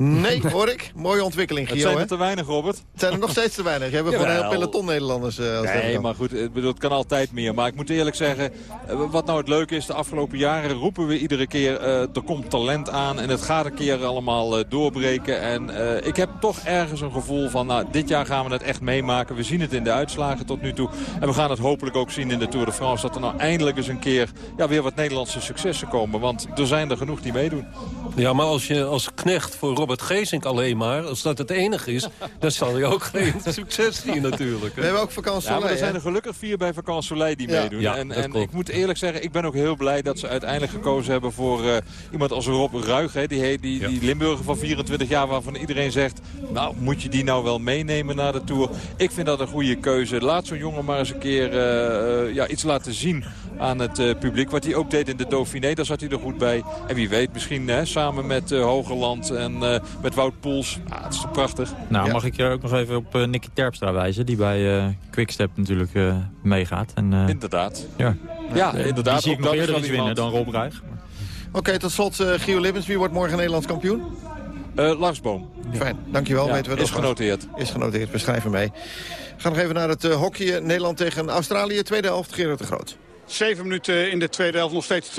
Nee, hoor ik. Mooie ontwikkeling, Gio. Het zijn er te weinig, Robert. Het zijn er nog steeds te weinig. Je hebt gewoon een heel peloton Nederlanders. Uh, nee, maar goed, het, bedoel, het kan altijd meer. Maar ik moet eerlijk zeggen, wat nou het leuke is... de afgelopen jaren roepen we iedere keer... Uh, er komt talent aan en het gaat een keer allemaal uh, doorbreken. En ik heb toch ergens een gevoel van... nou, dit jaar gaan we het echt meemaken. We zien het in de uitslagen tot nu toe. En we gaan het hopelijk ook zien in de Tour de France... dat er nou eindelijk eens een keer ja, weer wat Nederlandse successen komen. Want er zijn er genoeg die meedoen. Ja, maar als je als knecht voor Robert Robert Geesink alleen maar... als dat het enige is, dan zal hij ook geen succes zien natuurlijk. We hebben ook vakantie ja, maar er zijn er gelukkig vier bij Vakantie Soleil die meedoen. Ja, en en ik moet eerlijk zeggen, ik ben ook heel blij dat ze uiteindelijk gekozen hebben voor uh, iemand als Rob Ruig. Hè, die, die, die Limburger van 24 jaar waarvan iedereen zegt... nou, moet je die nou wel meenemen naar de Tour? Ik vind dat een goede keuze. Laat zo'n jongen maar eens een keer uh, ja, iets laten zien aan het uh, publiek. Wat hij ook deed in de Dauphiné, daar zat hij er goed bij. En wie weet, misschien hè, samen met uh, Hogerland en uh, met Wout Poels. Ah, het is prachtig. Nou, ja. mag ik je ook nog even op Nicky Terpstra wijzen... die bij Quickstep natuurlijk meegaat. En, inderdaad. Ja, ja inderdaad. Die zie ik nog eerder iets winnen dan Rob Ruig. Oké, okay, tot slot Gio Lippens. Wie wordt morgen Nederlands kampioen? Uh, Larsboom. Fijn, dankjewel. Ja, Weten we is genoteerd. Is genoteerd, we schrijven mee. We gaan nog even naar het uh, hockey. Nederland tegen Australië. Tweede helft, Gerard de Groot. Zeven minuten in de tweede helft, nog steeds 2-0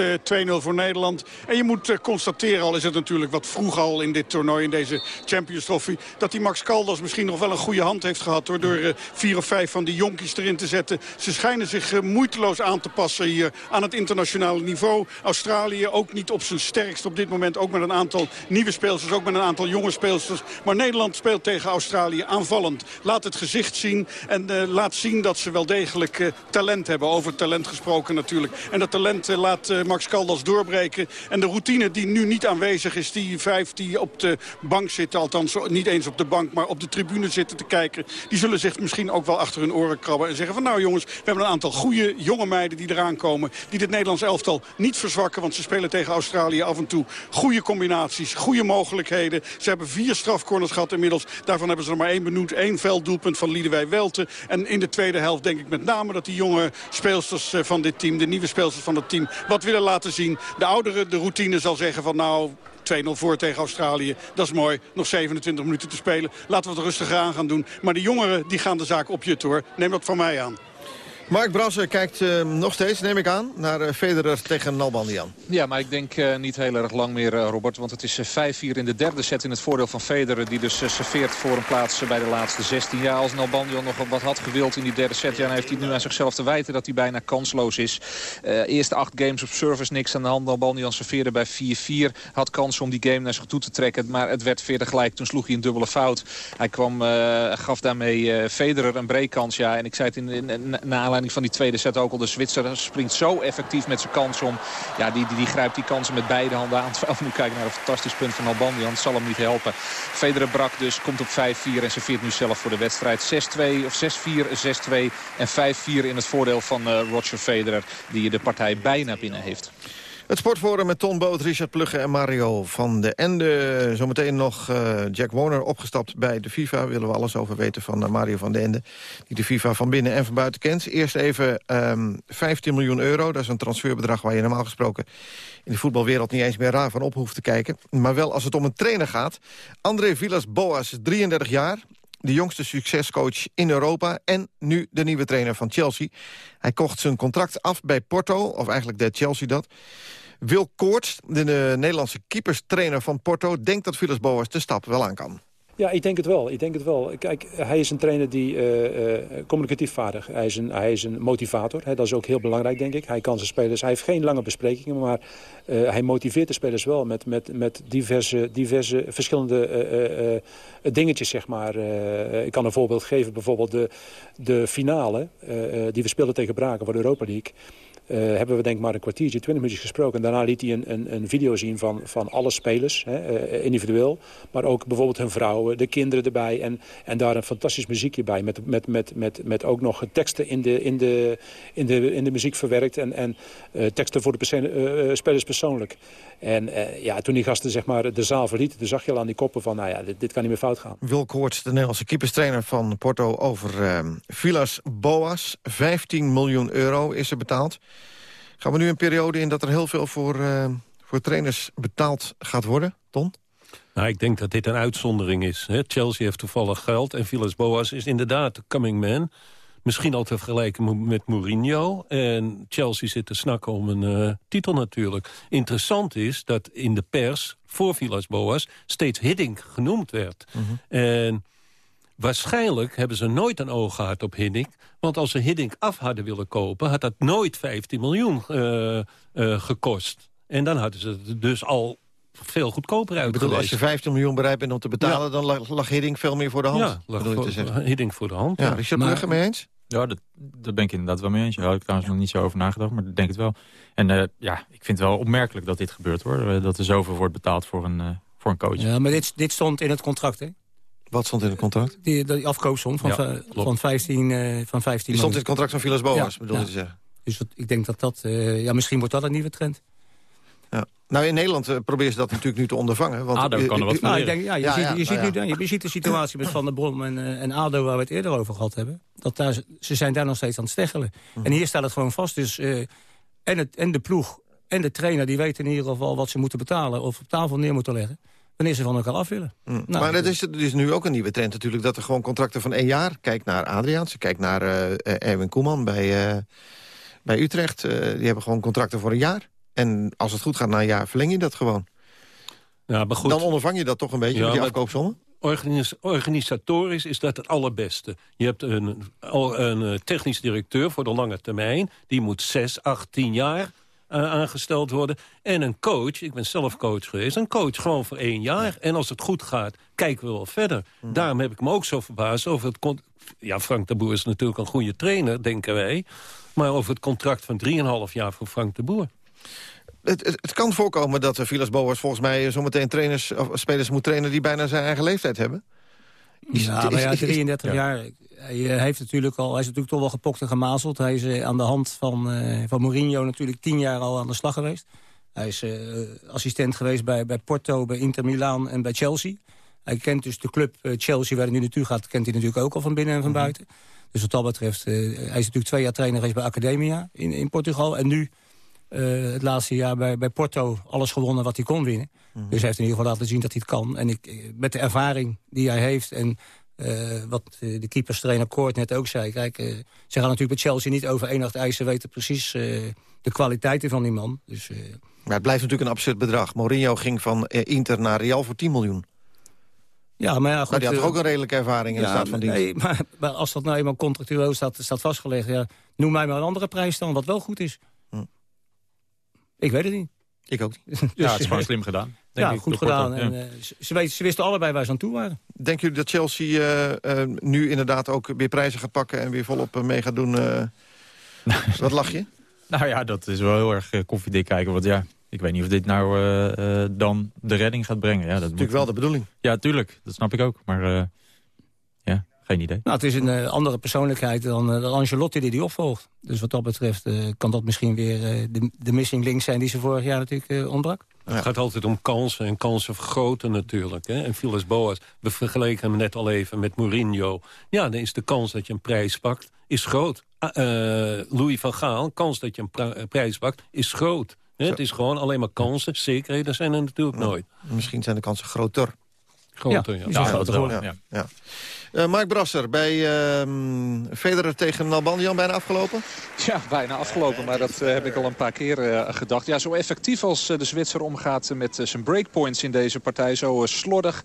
voor Nederland. En je moet constateren, al is het natuurlijk wat vroeg al in dit toernooi, in deze Champions Trophy... dat die Max Caldas misschien nog wel een goede hand heeft gehad... Hoor, door vier of vijf van die jonkies erin te zetten. Ze schijnen zich moeiteloos aan te passen hier aan het internationale niveau. Australië ook niet op zijn sterkst op dit moment. Ook met een aantal nieuwe speelsters, ook met een aantal jonge speelsters. Maar Nederland speelt tegen Australië aanvallend. Laat het gezicht zien en laat zien dat ze wel degelijk talent hebben. Over talent gesproken natuurlijk. En dat talent uh, laat uh, Max Caldas doorbreken. En de routine die nu niet aanwezig is, die vijf die op de bank zitten... althans niet eens op de bank, maar op de tribune zitten te kijken... die zullen zich misschien ook wel achter hun oren krabben en zeggen van... nou jongens, we hebben een aantal goede jonge meiden die eraan komen... die dit Nederlands elftal niet verzwakken, want ze spelen tegen Australië af en toe. Goede combinaties, goede mogelijkheden. Ze hebben vier strafcorners gehad inmiddels. Daarvan hebben ze er maar één benoemd. één velddoelpunt van Liedewij Welte. En in de tweede helft denk ik met name dat die jonge speelsters van dit team, de nieuwe speelsters van het team, wat willen laten zien. De oudere, de routine zal zeggen van nou... 2-0 voor tegen Australië. Dat is mooi. Nog 27 minuten te spelen. Laten we het rustig aan gaan doen. Maar de jongeren die gaan de zaak op je hoor. Neem dat van mij aan. Mark Brasser kijkt uh, nog steeds, neem ik aan, naar uh, Federer tegen Nalbandian. Ja, maar ik denk uh, niet heel erg lang meer, Robert. Want het is 5-4 in de derde set in het voordeel van Federer. Die dus serveert voor een plaats bij de laatste 16 jaar. Als Nalbandian nog wat had gewild in die derde set... Ja, dan heeft hij nu aan zichzelf te wijten dat hij bijna kansloos is. eerste acht games op service, niks aan de hand. Nalbandian serveerde bij 4-4. Had kans om die game naar zich toe te trekken. Maar het werd verder gelijk. Toen sloeg hij een dubbele fout. Hij kwam, gaf daarmee Federer een breakkans. Ja, en ik zei het in, in, in, na van die tweede set ook al. De Zwitser springt zo effectief met zijn kans om. Ja, die, die, die grijpt die kansen met beide handen aan. Terwijl we nu kijken naar een fantastisch punt van Albanië. Het zal hem niet helpen. Federer brak dus, komt op 5-4 en serveert nu zelf voor de wedstrijd. 6-2 of 6-4, 6-2 en 5-4 in het voordeel van uh, Roger Federer. Die de partij bijna binnen heeft. Het sportforum met Ton Boot, Richard Plugge en Mario van de Ende. Zometeen nog uh, Jack Warner opgestapt bij de FIFA. Willen we alles over weten van uh, Mario van de Ende. Die de FIFA van binnen en van buiten kent. Eerst even um, 15 miljoen euro. Dat is een transferbedrag waar je normaal gesproken... in de voetbalwereld niet eens meer raar van op hoeft te kijken. Maar wel als het om een trainer gaat. André Villas-Boas is 33 jaar de jongste succescoach in Europa... en nu de nieuwe trainer van Chelsea. Hij kocht zijn contract af bij Porto, of eigenlijk deed Chelsea dat. Wil Koorts, de, de Nederlandse keeperstrainer van Porto... denkt dat Villas Boas de stap wel aan kan. Ja, ik denk het wel. Ik denk het wel. Kijk, hij is een trainer die uh, communicatief vaardig. Hij is een, hij is een motivator. Hè. Dat is ook heel belangrijk, denk ik. Hij kan zijn spelers. Hij heeft geen lange besprekingen, maar hij motiveert de spelers wel met, met, met diverse, diverse verschillende dingetjes, zeg maar. ik kan een voorbeeld geven, bijvoorbeeld de, de finale die we speelden tegen Braken voor de Europa League. Uh, hebben we denk ik maar een kwartiertje, twintig minuutjes gesproken. En daarna liet hij een, een, een video zien van, van alle spelers, hè, uh, individueel. Maar ook bijvoorbeeld hun vrouwen, de kinderen erbij. En, en daar een fantastisch muziekje bij. Met, met, met, met, met ook nog teksten in de, in de, in de, in de muziek verwerkt. En, en uh, teksten voor de spelers persoonlijk. En ja, toen die gasten zeg maar, de zaal verlieten, dan zag je al aan die koppen van... nou ja, dit, dit kan niet meer fout gaan. Wil Koorts, de Nederlandse keeperstrainer van Porto... over Villas Boas. 15 miljoen euro is er betaald. Gaan we nu een periode in dat er heel veel voor, uh, voor trainers betaald gaat worden, Ton? Nou, ik denk dat dit een uitzondering is. Hè? Chelsea heeft toevallig geld en Villas Boas is inderdaad de coming man. Misschien al te vergelijken met Mourinho. En Chelsea zit te snakken om een uh, titel natuurlijk. Interessant is dat in de pers voor Villas Boas steeds Hiddink genoemd werd. -huh. En Waarschijnlijk hebben ze nooit een oog gehad op Hiddink. Want als ze Hiddink af hadden willen kopen... had dat nooit 15 miljoen uh, uh, gekost. En dan hadden ze het dus al veel goedkoper uit Ik bedoel, als je 15 miljoen bereid bent om te betalen... dan lag, lag Hiddink veel meer voor de hand. Ja, lag voor, Hiddink voor de hand. Ja, Richard Brugge mee eens? Ja, dat, daar ben ik inderdaad wel mee eens. Daar had ik trouwens nog niet zo over nagedacht, maar ik denk het wel. En uh, ja, ik vind het wel opmerkelijk dat dit gebeurt, hoor. Dat er zoveel wordt betaald voor een, uh, voor een coach. Ja, maar dit, dit stond in het contract, hè? Wat stond in het contract? Die, die afkoopsom van, ja, van 15 uh, van 15 Die stond in het contract van Villas Boas, ja, bedoel je te zeggen? Dus wat, ik denk dat dat... ja, misschien wordt dat een nieuwe trend. Ja. Nou, in Nederland uh, proberen ze dat natuurlijk nu te ondervangen. Want ADO kan er wat van ja, je, ziet, de situatie met Van der Brom en, uh, en ADO... waar we het eerder over gehad hebben. Dat daar, ze zijn daar nog steeds aan het steggelen. Mm. En hier staat het gewoon vast. Dus, uh, en, het, en de ploeg en de trainer die weten in ieder geval wat ze moeten betalen... of op tafel neer moeten leggen wanneer ze van elkaar af willen. Mm. Nou, maar dat is, dat is nu ook een nieuwe trend natuurlijk... dat er gewoon contracten van één jaar... kijk naar Adriaanse, kijk naar Erwin Koeman bij, bij Utrecht... die hebben gewoon contracten voor een jaar. En als het goed gaat na een jaar, verleng je dat gewoon. Ja, maar goed. Dan ondervang je dat toch een beetje ja, met die afkoopsommen? Organis organisatorisch is dat het allerbeste. Je hebt een, een eh, technisch directeur voor de lange termijn. Die moet zes, acht, tien jaar uh, aangesteld worden. En een coach, ik ben zelf coach geweest... een coach gewoon voor één jaar. En als het goed gaat, kijken we wel verder. Mm. Daarom heb ik me ook zo verbaasd over het... Ja, Frank de Boer is natuurlijk een goede trainer, denken wij. Maar over het contract van 3,5 jaar voor Frank de Boer. Het, het, het, kan voorkomen dat Vilas Boas volgens mij zometeen trainers, of spelers moet trainen die bijna zijn eigen leeftijd hebben. Is, ja, maar ja, 33 is, jaar. Hij eh, heeft natuurlijk al, hij is natuurlijk toch wel gepokt en gemazeld. Hij is aan de hand van, uh, van Mourinho natuurlijk tien jaar al aan de slag geweest. Hij is uh, assistent geweest bij, bij Porto, bij Inter Milaan en bij Chelsea. Hij kent dus de club Chelsea waar hij nu naartoe gaat, kent hij natuurlijk ook al van binnen en van mm -hmm. buiten. Dus wat dat betreft, hij is natuurlijk twee jaar trainer geweest bij Academia in, in Portugal. En nu uh, het laatste jaar bij, bij Porto alles gewonnen wat hij kon winnen. Mm -hmm. Dus hij heeft in ieder geval laten zien dat hij het kan. En ik, met de ervaring die hij heeft en uh, wat de keeperstrainer Koort net ook zei... kijk, uh, ze gaan natuurlijk met Chelsea niet over één nacht ijzer... weten precies de kwaliteiten van die man. Dus, maar het blijft natuurlijk een absurd bedrag. Mourinho ging van Inter naar Real voor 10 miljoen. Ja, maar ja, goed, nou, die had toch ook een redelijke ervaring in ja, de staat van dienst? Nee, maar, maar, als dat nou eenmaal contractueel staat, staat vastgelegd... Ja, noem mij maar een andere prijs dan, wat wel goed is. Ik weet het niet. Ik ook niet. Dus, ja, het is gewoon slim gedaan. Denk ja, ik, goed gedaan. En, uh, ze, weet, ze, wisten allebei waar ze aan toe waren. Denken jullie dat Chelsea uh, uh, nu inderdaad ook weer prijzen gaat pakken... en weer volop mee gaat doen? Wat lach je? Nou ja, dat is wel heel erg koffiedik kijken. Want ja, ik weet niet of dit nou dan de redding gaat brengen. Ja, dat is natuurlijk wel de bedoeling. Ja, tuurlijk. Dat snap ik ook. Maar geen idee. Nou, het is een uh, andere persoonlijkheid dan, uh, dan Angelotti die die opvolgt. Dus wat dat betreft uh, kan dat misschien weer de, de missing link zijn... die ze vorig jaar natuurlijk ontbrak. Ja. Het gaat altijd om kansen en kansen vergroten natuurlijk. Hè? En Vilas Boas, we vergeleken hem net al even met Mourinho. Ja, dan is de kans dat je een prijs pakt, is groot. Louis van Gaal, kans dat je een prijs pakt, is groot. Hè? Het is gewoon alleen maar kansen. Zekerheden zijn er natuurlijk ja. nooit. Misschien zijn de kansen groter. Groter, ja. ja. groter, ja. Ja. Uh, Mark Brasser, bij uh, Federer tegen Nalbandian bijna afgelopen? Ja, bijna afgelopen, maar dat uh, heb ik al een paar keer uh, gedacht. Ja, zo effectief als de Zwitser omgaat met zijn breakpoints in deze partij. Zo slordig,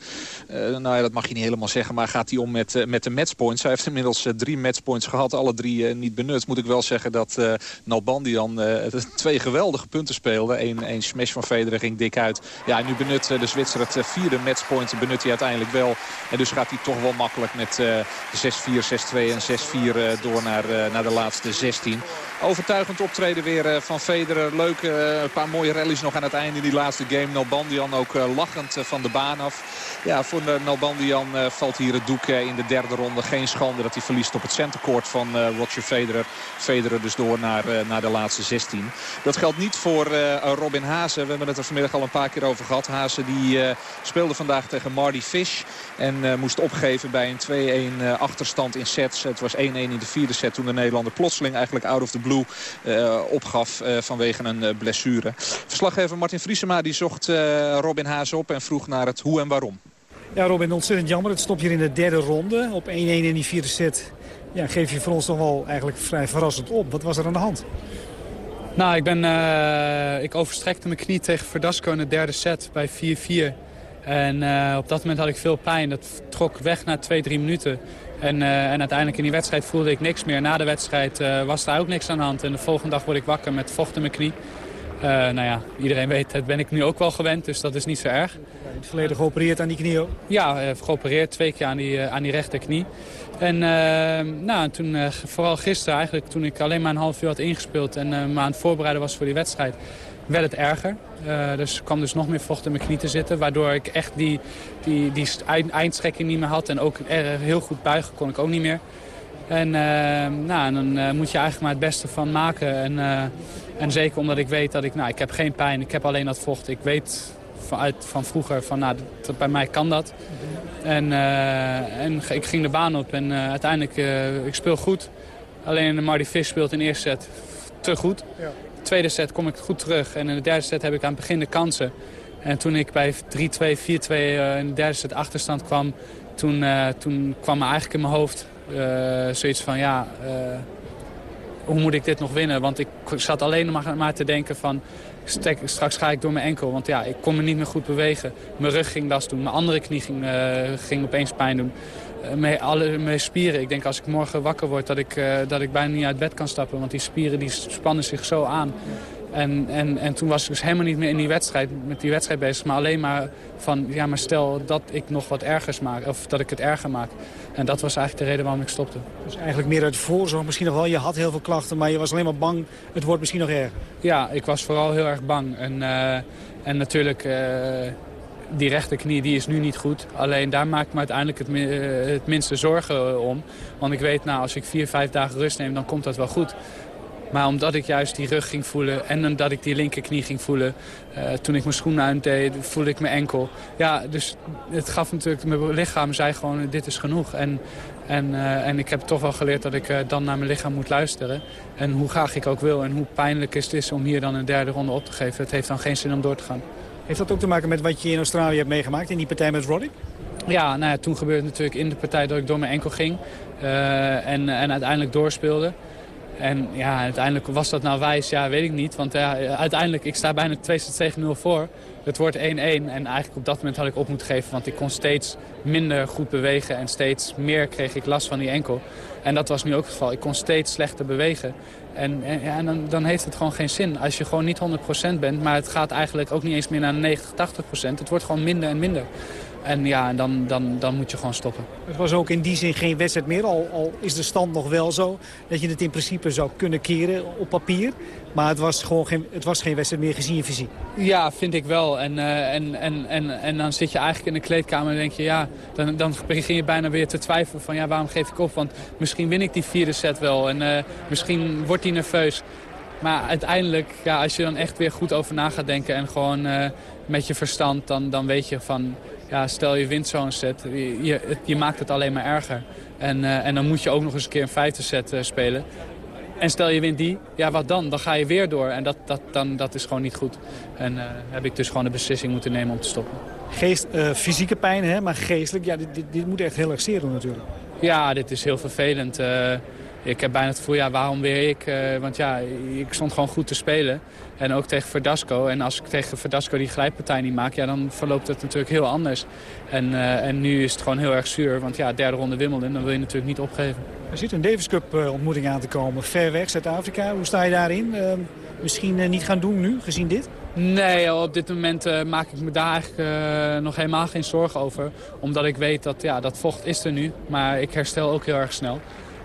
nou ja, dat mag je niet helemaal zeggen, maar gaat hij om met, met de matchpoints. Hij heeft inmiddels drie matchpoints gehad, alle drie niet benut. Moet ik wel zeggen dat Nalbandian twee geweldige punten speelde. Eén, één smash van Federer ging dik uit. Ja, nu benut de Zwitser het vierde matchpoint, benut hij uiteindelijk wel. En dus gaat hij toch wel makkelijk met uh, 6-4, 6-2 en 6-4 uh, door naar, uh, naar de laatste 16. Overtuigend optreden weer uh, van Federer. Leuk, een paar mooie rallies nog aan het einde in die laatste game. Nalbandian ook lachend van de baan af. Ja, voor Nalbandian valt hier het doek in de derde ronde. Geen schande dat hij verliest op het centercourt van Roger Federer. Federer dus door naar, naar de laatste 16. Dat geldt niet voor Robin Haase. We hebben het er vanmiddag al een paar keer over gehad. Haase die speelde vandaag tegen Marty Fish. En moest opgeven bij een 2-1 uh, achterstand in sets. Het was 1-1 in de vierde set toen de Nederlander plotseling eigenlijk out of the blue uh, opgaf uh, vanwege een blessure. Verslaggever Martin Vriesema die zocht Robin Haas op en vroeg naar het hoe en waarom. Ja Robin, ontzettend jammer. Het stopt hier in de derde ronde. Op 1-1 in die vierde set ja, geef je voor ons toch wel eigenlijk vrij verrassend op. Wat was er aan de hand? Nou, ik, ben, uh, ik overstrekte mijn knie tegen Verdasco in de derde set bij 4-4. En uh, op dat moment had ik veel pijn. Dat trok weg na twee, drie minuten. En, uh, en uiteindelijk in die wedstrijd voelde ik niks meer. Na de wedstrijd uh, was er ook niks aan de hand. En de volgende dag word ik wakker met vocht in mijn knie. nou ja, iedereen weet, dat ben ik nu ook wel gewend, dus dat is niet zo erg. In het verleden geopereerd aan die knie ook? Ja, geopereerd, twee keer aan die, aan die rechterknie. En nou, toen, vooral gisteren eigenlijk, toen ik alleen maar een half uur had ingespeeld... en me aan het voorbereiden was voor die wedstrijd, werd het erger. Uh, dus kwam dus nog meer vocht in mijn knie te zitten. Waardoor ik echt die, die, die eindstrekking niet meer had. En ook heel goed buigen kon ik ook niet meer. En, uh, nou, dan uh, moet je eigenlijk maar het beste van maken. En, en zeker omdat ik weet dat ik... Nou, ik heb geen pijn, ik heb alleen dat vocht. Ik weet vanuit van vroeger van nou, dat, bij mij kan dat. En, en ik ging de baan op en uiteindelijk, ik speel goed. Alleen Marty Fish speelt in eerste set te goed. Tweede set kom ik goed terug. En in de derde set heb ik aan het begin de kansen. En toen ik bij 3-2, 4-2 uh, in de derde set achterstand kwam... toen, uh, toen kwam me eigenlijk in mijn hoofd uh, zoiets van... ja, hoe moet ik dit nog winnen? Want ik zat alleen maar, te denken van... Straks ga ik door mijn enkel. Want ja, ik kon me niet meer goed bewegen. Mijn rug ging last doen. Mijn andere knie ging, ging opeens pijn doen. Eh, met alle mijn spieren. Ik denk als ik morgen wakker word dat ik, uh, dat ik bijna niet uit bed kan stappen. Want die spieren die spannen zich zo aan. En, en, en toen was ik dus helemaal niet meer in die wedstrijd, met die wedstrijd bezig. Maar alleen maar van, ja maar stel dat ik nog wat ergers maak. Of dat ik het erger maak. En dat was eigenlijk de reden waarom ik stopte. Dus eigenlijk meer uit voorzorg misschien nog wel. Je had heel veel klachten, maar je was alleen maar bang. Het wordt misschien nog erger. Ja, ik was vooral heel erg bang. En, uh, en natuurlijk die rechterknie die is nu niet goed. Alleen daar maak ik me uiteindelijk het, eh, het minste zorgen eh, om. Want ik weet, nou, als ik vier, vijf dagen rust neem, dan komt dat wel goed. Maar omdat ik juist die rug ging voelen en omdat ik die linkerknie ging voelen... Uh, toen ik mijn schoenen uitdeed, voelde ik mijn enkel. Ja, dus het gaf natuurlijk, mijn lichaam zei gewoon, dit is genoeg. En, en, en ik heb toch wel geleerd dat ik dan naar mijn lichaam moet luisteren. En hoe graag ik ook wil en hoe pijnlijk het is om hier dan een derde ronde op te geven. Het heeft dan geen zin om door te gaan. Heeft dat ook te maken met wat je in Australië hebt meegemaakt in die partij met Roddick? Ja, nou toen gebeurde het natuurlijk in de partij dat ik door mijn enkel ging. Uh, en, en uiteindelijk doorspeelde. En ja, uiteindelijk was dat nou wijs, ja, weet ik niet. Want ja, uiteindelijk, ik sta bijna 2 tegen 0 voor. Het wordt 1-1 en eigenlijk op dat moment had ik op moeten geven. Want ik kon steeds minder goed bewegen en steeds meer kreeg ik last van die enkel. En dat was nu ook het geval. Ik kon steeds slechter bewegen. En, en, dan, dan, heeft het gewoon geen zin. Als je gewoon niet 100% bent, maar het gaat eigenlijk ook niet eens meer naar 90, 80%. Het wordt gewoon minder en minder. En ja, dan, dan, dan moet je gewoon stoppen. Het was ook in die zin geen wedstrijd meer. Al, al is de stand nog wel zo dat je het in principe zou kunnen keren op papier. Maar het was gewoon geen, het was geen wedstrijd meer gezien je fysiek. Ja, vind ik wel. En, uh, en, en, en, en dan zit je eigenlijk in de kleedkamer en denk je... ja, dan, dan begin je bijna weer te twijfelen van... ja, waarom geef ik op? Want misschien win ik die vierde set wel. En uh, misschien wordt hij nerveus. Maar uiteindelijk, ja, als je dan echt weer goed over na gaat denken... en gewoon uh, met je verstand, dan, dan weet je van ja, stel je wint zo'n set, je, je, je, maakt het alleen maar erger. En, uh, en dan moet je ook nog eens een keer een vijfde set uh, spelen. En stel je wint die, ja wat dan? Dan ga je weer door. En dat, dat, dan, dat is gewoon niet goed. En uh, heb ik dus gewoon de beslissing moeten nemen om te stoppen. Geest, fysieke pijn, hè? maar geestelijk, ja, dit, dit, dit, moet echt heel erg zeer doen natuurlijk. Ja, dit is heel vervelend. ik heb bijna het gevoel, ja, waarom weer ik? want ja, ik stond gewoon goed te spelen. En ook tegen Verdasco. En als ik tegen Verdasco die glijpartij niet maak, ja, dan verloopt het natuurlijk heel anders. En, uh, en nu is het gewoon heel erg zuur. Want ja, derde ronde Wimbledon, dan wil je natuurlijk niet opgeven. Er zit een Davis Cup uh, ontmoeting aan te komen. Ver weg, Zuid-Afrika. Hoe sta je daarin? Uh, misschien niet gaan doen nu, gezien dit? Nee, op dit moment maak ik me daar eigenlijk nog helemaal geen zorgen over. Omdat ik weet dat ja, dat vocht is er nu. Maar ik herstel ook heel erg snel.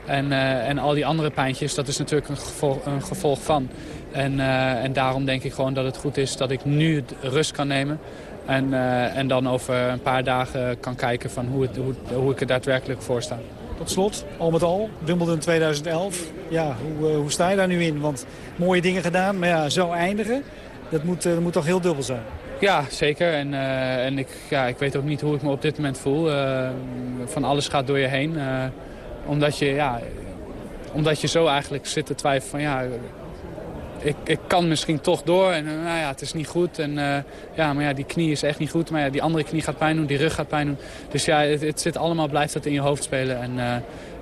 En, en al die andere pijntjes, dat is natuurlijk een gevolg, een gevolg van. En, uh, en daarom denk ik gewoon dat het goed is dat ik nu rust kan nemen. En, uh, en dan over een paar dagen kan kijken van hoe, het, hoe, hoe ik er daadwerkelijk voor sta. Tot slot, al met al, Wimbledon 2011. Ja, hoe, uh, hoe sta je daar nu in? Want mooie dingen gedaan, maar ja, zo eindigen, dat moet, dat moet toch heel dubbel zijn? Ja, zeker. En, uh, en ik, ja, ik weet ook niet hoe ik me op dit moment voel. Uh, van alles gaat door je heen. Uh, omdat, je, ja, omdat je zo eigenlijk zit te twijfelen van ja, ik, ik kan misschien toch door. En eh, nou ja, het is niet goed. En, uh, ja, maar ja, die knie is echt niet goed. Maar ja, die andere knie gaat pijn doen, die rug gaat pijn doen. Dus ja, het, zit allemaal, blijft dat in je hoofd spelen. En, uh,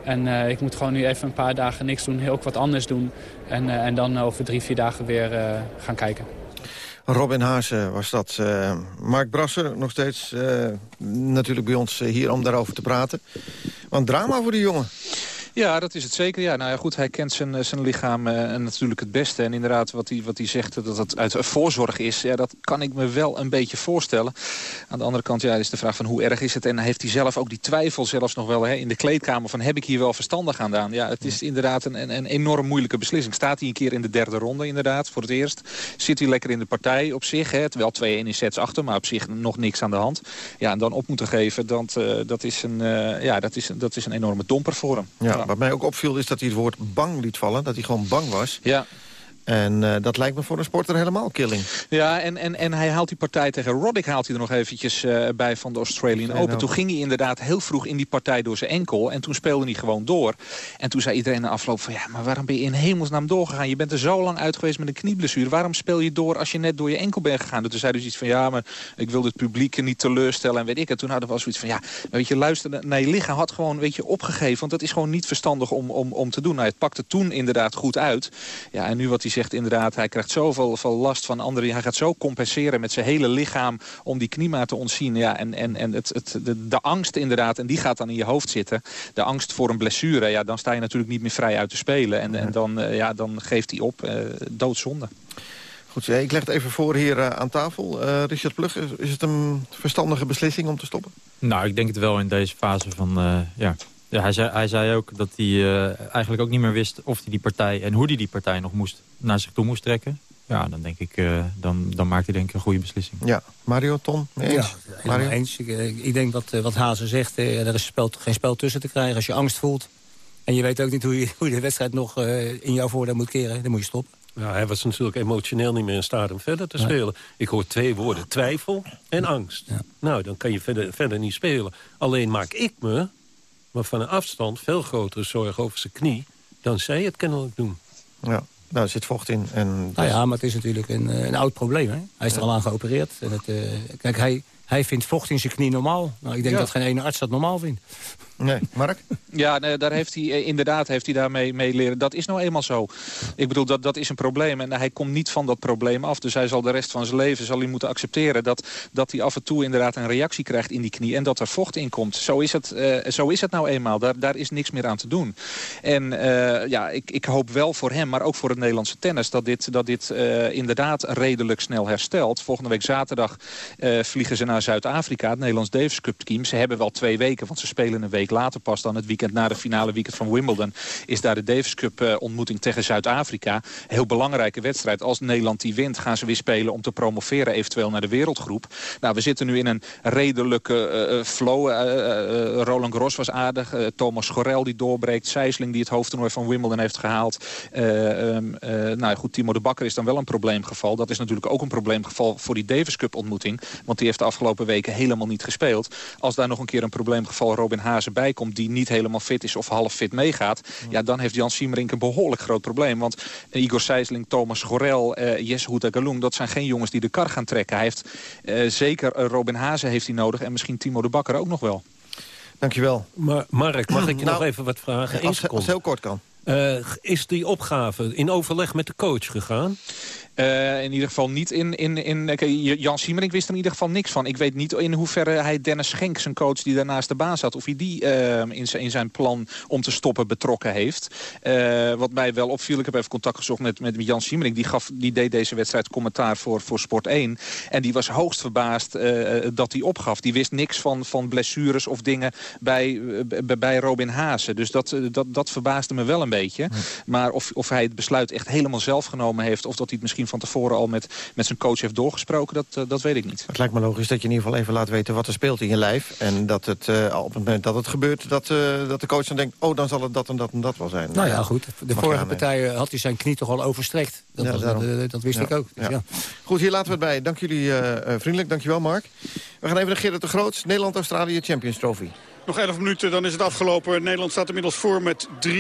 en ik moet gewoon nu even een paar dagen niks doen, heel wat anders doen. En, en dan over drie, vier dagen weer gaan kijken. Robin Haase was dat. Mark Brasser nog steeds natuurlijk bij ons hier om daarover te praten. Want drama voor die jongen. Ja, dat is het zeker. Ja, nou ja, goed, hij kent zijn, zijn lichaam uh, natuurlijk het beste. En inderdaad, wat hij, wat hij zegt, dat het uit voorzorg is... Ja, dat kan ik me wel een beetje voorstellen. Aan de andere kant ja, is de vraag van hoe erg is het... en heeft hij zelf ook die twijfel zelfs nog wel hè, in de kleedkamer... van heb ik hier wel verstandig aan gedaan? Ja, het is inderdaad een, een, een enorm moeilijke beslissing. Staat hij een keer in de derde ronde inderdaad, voor het eerst. Zit hij lekker in de partij op zich, hè, terwijl 2-1 in sets achter... maar op zich nog niks aan de hand. Ja, en dan op moeten geven, dat, uh, dat, is, een, uh, ja, dat, is, dat is een enorme domper voor hem. Ja, ja, wat mij ook opviel is dat hij het woord bang liet vallen. Dat hij gewoon bang was. Ja. En uh, dat lijkt me voor een sporter helemaal killing. Ja, en, en, en hij haalt die partij tegen Roddick haalt hij er nog eventjes uh, bij van de Australian Open. Toen ging hij inderdaad heel vroeg in die partij door zijn enkel. En toen speelde hij gewoon door. En toen zei iedereen na afloop van... ja, maar waarom ben je in hemelsnaam doorgegaan? Je bent er zo lang uit geweest met een knieblessure. Waarom speel je door als je net door je enkel bent gegaan? Toen zei dus iets van... ja, maar ik wil het publiek niet teleurstellen en weet ik. En toen hadden we zoiets van... ja, weet je, luister naar je lichaam. Had gewoon, weet je, opgegeven. Want dat is gewoon niet verstandig om, om, om te doen. Nou, het pakte toen inderdaad goed uit. Ja, en nu wat hij zegt inderdaad... hij krijgt zoveel veel last van anderen. Hij gaat zo compenseren met zijn hele lichaam om die kniema te ontzien. Ja, en en, en het, het, de, de angst inderdaad, en die gaat dan in je hoofd zitten. De angst voor een blessure, ja, dan sta je natuurlijk niet meer vrij uit te spelen. En, en dan, uh, ja, dan geeft hij op. Uh, doodzonde. Goed, ik leg het even voor hier uh, aan tafel. Uh, Richard Plug, is, is, het een verstandige beslissing om te stoppen? Nou, ik denk het wel in deze fase van... Uh, ja. Ja, hij, zei, hij zei ook dat hij eigenlijk ook niet meer wist of hij die partij... en hoe hij die partij nog moest, naar zich toe moest trekken. Ja, dan denk ik, uh, dan, dan maakt hij denk ik een goede beslissing. Ja, Mario, Ton, mee eens? Ja, Mario? eens. Ik, ik, denk dat wat Hazen zegt, er is spel, geen spel tussen te krijgen. Als je angst voelt en je weet ook niet hoe je, hoe je de wedstrijd nog uh, in jouw voordeel moet keren, dan moet je stoppen. Ja, hij was natuurlijk emotioneel niet meer in staat om verder te ja. spelen. Ik hoor twee woorden, twijfel en angst. Ja. Nou, dan kan je verder, verder niet spelen. Alleen maak ik me, maar van een afstand, veel grotere zorgen over zijn knie... dan zij het kennelijk doen. Ja. Nou, er zit vocht in. En nou ja, maar het is natuurlijk een, een oud probleem. Hè? Hij is er al aan geopereerd. En het, uh, kijk, hij, hij vindt vocht in zijn knie normaal. Nou, ik denk ja. dat geen ene arts dat normaal vindt. Nee, Mark? Ja, nee, daar heeft hij, inderdaad heeft hij daarmee mee leren. Dat is nou eenmaal zo. Ik bedoel, dat, dat is een probleem. En hij komt niet van dat probleem af. Dus hij zal de rest van zijn leven zal hij moeten accepteren... dat, dat hij af en toe inderdaad een reactie krijgt in die knie... en dat er vocht in komt. Zo is het, uh, zo is het nou eenmaal. Daar, daar is niks meer aan te doen. En uh, ja, ik, ik hoop wel voor hem, maar ook voor het Nederlandse tennis... dat dit, dat dit inderdaad redelijk snel herstelt. Volgende week zaterdag vliegen ze naar Zuid-Afrika... het Nederlands Davis Cup team. Ze hebben wel twee weken, want ze spelen een week later pas dan het weekend na de finale weekend van Wimbledon... is daar de Davis Cup uh, ontmoeting tegen Zuid-Afrika. Heel belangrijke wedstrijd. Als Nederland die wint gaan ze weer spelen om te promoveren eventueel naar de wereldgroep. Nou, we zitten nu in een redelijke uh, flow. Uh, Roland Gros was aardig. Thomas Gorel die doorbreekt. Sijsling die het hoofdtoernooi van Wimbledon heeft gehaald. Um, nou goed, Timo de Bakker is dan wel een probleemgeval. Dat is natuurlijk ook een probleemgeval voor die Davis Cup ontmoeting. Want die heeft de afgelopen weken helemaal niet gespeeld. Als daar nog een keer een probleemgeval Robin Hazen bij komt... die niet helemaal fit is of half fit meegaat... ja, dan heeft Jan Siemerink een behoorlijk groot probleem. Want Igor Sijsling, Thomas Gorel, uh, Jesse Galung... dat zijn geen jongens die de kar gaan trekken. Hij heeft uh, zeker uh, Robin Hazen heeft hij nodig... en misschien Timo de Bakker ook nog wel. Dankjewel. Maar Mark, mag ik je nou, nog even wat vragen? Als, als het heel kort kan. Uh, is die opgave in overleg met de coach gegaan? Uh, in ieder geval niet in... in, in Jan Siemerink wist er in ieder geval niks van. Ik weet niet in hoeverre hij Dennis Schenk, zijn coach die daarnaast de baan zat... of hij die uh, in, zijn, in zijn plan om te stoppen betrokken heeft. Uh, wat mij wel opviel, ik heb even contact gezocht met, met Jan Siemerink. Die, gaf, die deed deze wedstrijd commentaar voor, voor Sport 1. En die was hoogst verbaasd dat hij opgaf. Die wist niks van, van blessures of dingen bij, bij Robin Haase. Dus dat, dat, dat verbaasde me wel een beetje. Maar of, of hij het besluit echt helemaal zelf genomen heeft... of dat hij het misschien van tevoren al met, met zijn coach heeft doorgesproken, dat, uh, dat weet ik niet. Het lijkt me logisch dat je in ieder geval even laat weten wat er speelt in je lijf. En dat het uh, op het moment dat het gebeurt, dat, uh, dat de coach dan denkt... oh, dan zal het dat en dat en dat wel zijn. Nou ja, goed. De vorige partij had hij zijn knie toch al overstrekt. Dat, ja, was, dat, dat wist ja. ik ook. Dus ja. Goed, hier laten we het bij. Dank jullie vriendelijk. Dank je wel, Mark. We gaan even naar Gerrit de Groot. Nederland-Australië Champions Trophy. Nog 11 minuten, dan is het afgelopen. Nederland staat inmiddels voor met 3-0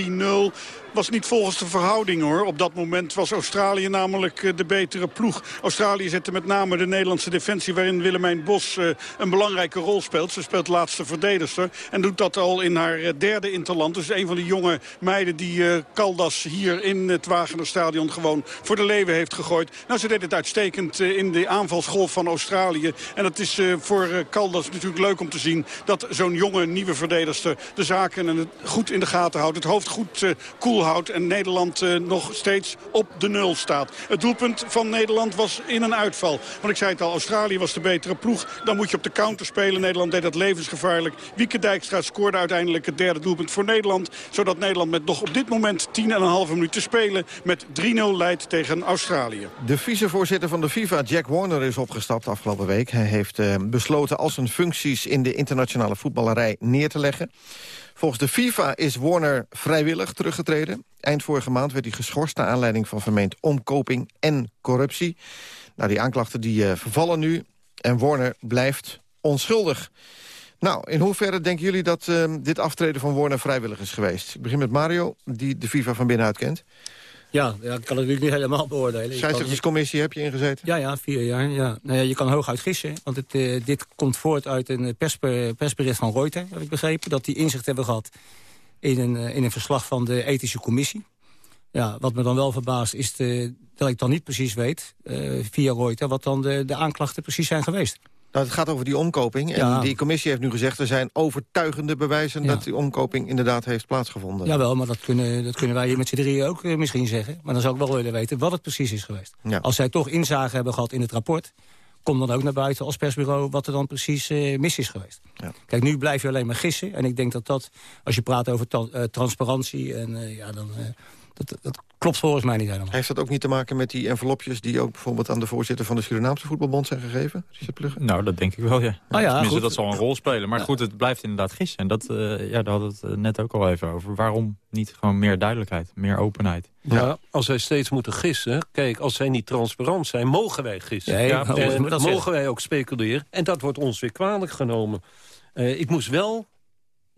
was niet volgens de verhouding hoor. Op dat moment was Australië namelijk eh, de betere ploeg. Australië zette met name de Nederlandse defensie... waarin Willemijn Bos uh, een belangrijke rol speelt. Ze speelt laatste verdedigster. En doet dat al in haar uh, derde interland. Dus een van de jonge meiden die Caldas hier in het Wagenerstadion... gewoon voor de leeuwen heeft gegooid. Nou, ze deed het uitstekend in de aanvalsgolf van Australië. En het is voor Caldas natuurlijk leuk om te zien... dat zo'n jonge nieuwe verdedigster de zaken goed in de gaten houdt. Het hoofd goed uh, en Nederland uh, nog steeds op de nul staat. Het doelpunt van Nederland was in een uitval. Want ik zei het al, Australië was de betere ploeg. Dan moet je op de counter spelen. Nederland deed dat levensgevaarlijk. Wieke Dijkstra scoorde uiteindelijk het derde doelpunt voor Nederland. Zodat Nederland met nog op dit moment 10,5 minuten te spelen... met 3-0 leidt tegen Australië. De vicevoorzitter van de FIFA, Jack Warner, is opgestapt afgelopen week. Hij heeft uh, besloten al zijn functies in de internationale voetballerij neer te leggen. Volgens de FIFA is Warner vrijwillig teruggetreden. Eind vorige maand werd hij geschorst naar aanleiding van vermeend omkoping en corruptie. Nou, die aanklachten die, uh, vervallen nu en Warner blijft onschuldig. Nou, in hoeverre denken jullie dat uh, dit aftreden van Warner vrijwillig is geweest? Ik begin met Mario, die de FIFA van binnenuit kent. Ja, ja, ik kan het natuurlijk niet helemaal beoordelen. Scheidsrechterscommissie heb je ingezeten? Ja, ja, vier jaar. Ja. Nou ja, je kan hooguit gissen, want het, uh, dit komt voort uit een persper, persbericht van Reuters, heb ik begrepen. Dat die inzicht hebben gehad in een, uh, in een verslag van de ethische commissie. Ja, wat me dan wel verbaast is de, dat ik dan niet precies weet, uh, via Reuters, wat dan de, de aanklachten precies zijn geweest. Nou, het gaat over die omkoping. En ja. die commissie heeft nu gezegd... er zijn overtuigende bewijzen ja. dat die omkoping inderdaad heeft plaatsgevonden. Jawel, maar dat kunnen, dat kunnen wij hier met z'n drieën ook uh, misschien zeggen. Maar dan zou ik wel willen weten wat het precies is geweest. Ja. Als zij toch inzage hebben gehad in het rapport... kom dan ook naar buiten als persbureau wat er dan precies uh, mis is geweest. Kijk, nu blijf je alleen maar gissen. En ik denk dat dat, als je praat over uh, transparantie... en ja, dan dat, dat, klopt volgens mij niet helemaal. Heeft dat ook niet te maken met die envelopjes... die ook bijvoorbeeld aan de voorzitter van de Surinaamse voetbalbond zijn gegeven? Richard Pluggen? Nou, dat denk ik wel, ja. Ah, ja Tenminste, goed. dat zal een rol spelen. Maar ja. goed, het blijft inderdaad gissen. En dat, uh, ja, daar hadden we het net ook al even over. Waarom niet gewoon meer duidelijkheid, meer openheid? Ja, ja, als wij steeds moeten gissen... Kijk, als zij niet transparant zijn, mogen wij gissen. Nee, ja, en mogen zeggen. wij ook speculeren. En dat wordt ons weer kwalijk genomen. Uh, ik moest wel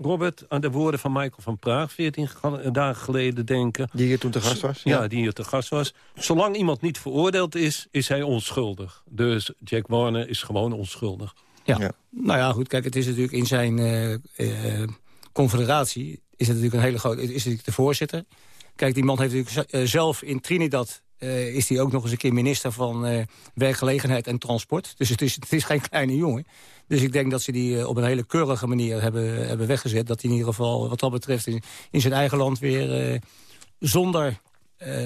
Robert, aan de woorden van Michael van Praag... 14 dagen geleden denken... Die hier toen te gast was? Ja, ja, die hier te gast was. Zolang iemand niet veroordeeld is, is hij onschuldig. Dus Jack Warner is gewoon onschuldig. Ja, ja. nou ja, goed, kijk, het is natuurlijk in zijn uh, uh, confederatie... is het natuurlijk een hele grote... is natuurlijk de voorzitter. Kijk, die man heeft natuurlijk zelf in Trinidad... Uh, is hij ook nog eens een keer minister van uh, werkgelegenheid en transport. Dus het is, het is geen kleine jongen. Dus ik denk dat ze die uh, op een hele keurige manier hebben, hebben weggezet. Dat hij in ieder geval wat dat betreft in, in zijn eigen land weer zonder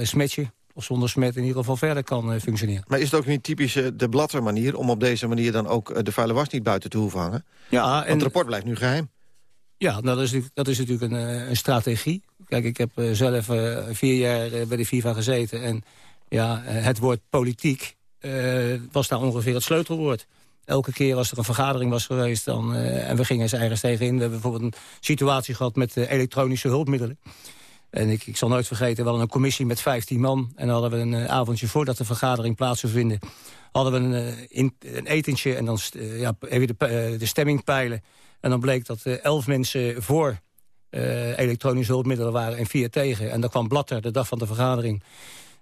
smetje of zonder smet in ieder geval verder kan functioneren. Maar is het ook niet typisch de Blatter manier... om op deze manier dan ook de vuile was niet buiten te hoeven hangen? Ja, Want en, het rapport blijft nu geheim. Ja, nou, dat, is, dat is natuurlijk een, een strategie. Kijk, ik heb zelf vier jaar bij de FIFA gezeten. En ja, het woord politiek was daar ongeveer het sleutelwoord. Elke keer als er een vergadering was geweest... Dan, en we gingen eens ergens tegenin. We hebben bijvoorbeeld een situatie gehad met elektronische hulpmiddelen. En ik, ik zal nooit vergeten, we hadden een commissie met 15 man. En dan hadden we een avondje voordat de vergadering plaats zou vinden... hadden we een, een etentje en dan ja, even de, de stemming peilen... En dan bleek dat uh, elf mensen voor elektronische hulpmiddelen waren en vier tegen. En dan kwam Blatter de dag van de vergadering.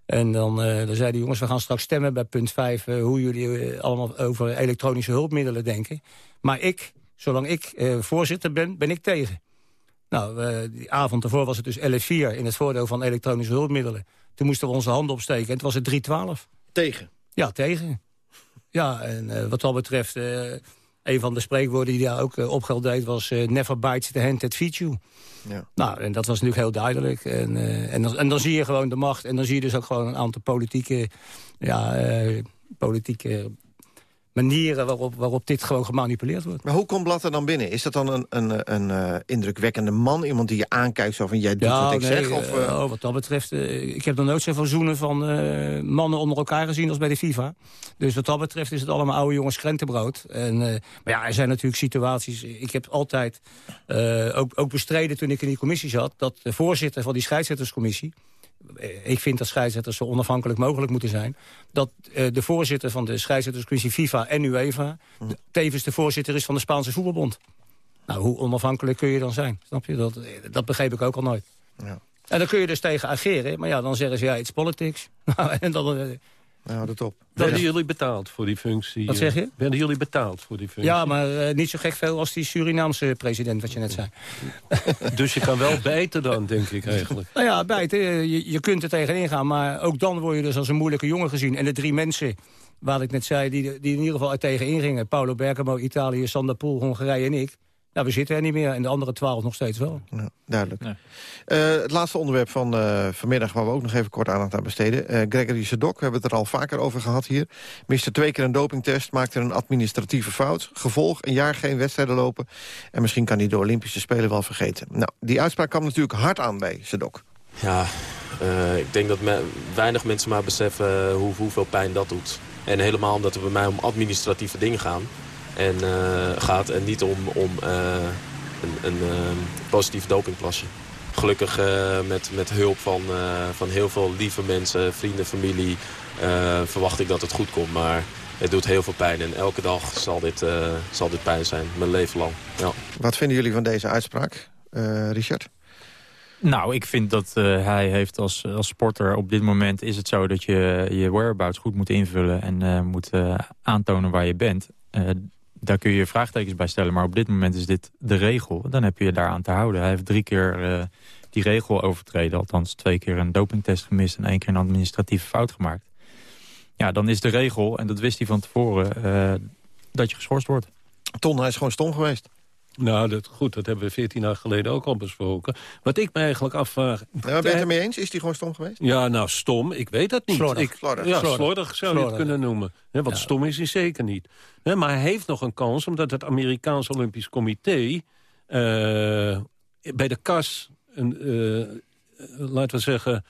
En dan, uh, dan zeiden jongens, we gaan straks stemmen bij punt 5... hoe jullie allemaal over elektronische hulpmiddelen denken. Maar ik, zolang ik voorzitter ben, ben ik tegen. Nou, die avond ervoor was het dus 11-4 in het voordeel van elektronische hulpmiddelen. Toen moesten we onze handen opsteken en het was het 3-12. Tegen? Ja, tegen. Ja, en wat dat betreft... Een van de spreekwoorden die daar ook uh, opgeld deed was... Uh, never bites the hand that feeds you. Ja. Nou, en dat was natuurlijk heel duidelijk. En, uh, en, dan, en dan zie je gewoon de macht. En dan zie je dus ook gewoon een aantal politieke... Ja, politieke manieren waarop, waarop dit gewoon gemanipuleerd wordt. Maar hoe komt Blatter dan binnen? Is dat dan een, een, een uh, indrukwekkende man? Iemand die je aankijkt zo van, jij doet ja, wat ik nee, zeg? Of, uh... oh, wat dat betreft, uh, ik heb nog nooit zoveel zoenen van mannen onder elkaar gezien als bij de FIFA. Dus wat dat betreft is het allemaal oude jongens krentenbrood. En, maar ja, er zijn natuurlijk situaties... Ik heb altijd ook, ook bestreden toen ik in die commissie zat... dat de voorzitter van die scheidsrechterscommissie ik vind dat scheidsrechters zo onafhankelijk mogelijk moeten zijn... dat uh, de voorzitter van de scheidsrechterscommissie FIFA en UEFA... Hm. tevens de voorzitter is van de Spaanse voetbalbond. Nou, hoe onafhankelijk kun je dan zijn? Snap je? Dat, dat begreep ik ook al nooit. Ja. En dan kun je dus tegen ageren. Maar ja, dan zeggen ze, ja, it's politics. Nou, en dan... Nou, dat op. Werden jullie betaald voor die functie? Wat zeg je? Werden jullie betaald voor die functie? Ja, maar uh, niet zo gek veel als die Surinaamse president, wat je net zei. dus je kan wel bijten dan, denk ik eigenlijk. Nou ja, bijten. Je, je kunt er tegenin gaan, maar ook dan word je dus als een moeilijke jongen gezien. En de drie mensen, waar ik net zei, die, die in ieder geval er tegenin gingen... Paolo Bergamo, Italië, Sander Poel, Hongarije en ik... Ja, we zitten er niet meer en de andere twaalf nog steeds wel. Ja, duidelijk. Eh, het laatste onderwerp van uh, vanmiddag... waar we ook nog even kort aandacht aan besteden. Uh, Gregory Sedok, we hebben het er al vaker over gehad hier. Miste twee keer een dopingtest, maakte een administratieve fout. Gevolg, een jaar geen wedstrijden lopen. En misschien kan hij de Olympische Spelen wel vergeten. Nou, die uitspraak kwam natuurlijk hard aan bij Sedok. Ja, ik denk dat weinig mensen maar beseffen hoe, hoeveel pijn dat doet. En helemaal omdat het bij mij om administratieve dingen gaan. En, gaat en niet om, om een, een positief dopingplasje gelukkig uh, met, met hulp van, uh, van heel veel lieve mensen, vrienden, familie... Uh, verwacht ik dat het goed komt. Maar het doet heel veel pijn. En elke dag zal dit, zal dit pijn zijn, mijn leven lang. Ja. Wat vinden jullie van deze uitspraak, Richard? Nou, ik vind dat hij heeft als, als sporter op dit moment is het zo dat je je whereabouts goed moet invullen en moet aantonen waar je bent daar kun je vraagtekens bij stellen. Maar op dit moment is dit de regel. Dan heb je je daaraan te houden. Hij heeft drie keer uh, die regel overtreden. Althans twee keer een dopingtest gemist... en één keer een administratieve fout gemaakt. Ja, dan is de regel, en dat wist hij van tevoren... Uh, dat je geschorst wordt. Ton, hij is gewoon stom geweest. Nou, dat, goed, dat hebben we veertien jaar geleden ook al besproken. Wat ik me eigenlijk afvraag... Ja, ben je het ermee eens? Is hij gewoon stom geweest? Ja, nou, stom, ik weet dat niet. Slordig. Ik, slordig. Ja, slordig, zou je het kunnen noemen. He, want stom is hij zeker niet. maar hij heeft nog een kans, omdat het Amerikaans Olympisch Comité... Uh, bij de kas, een, uh, laten we zeggen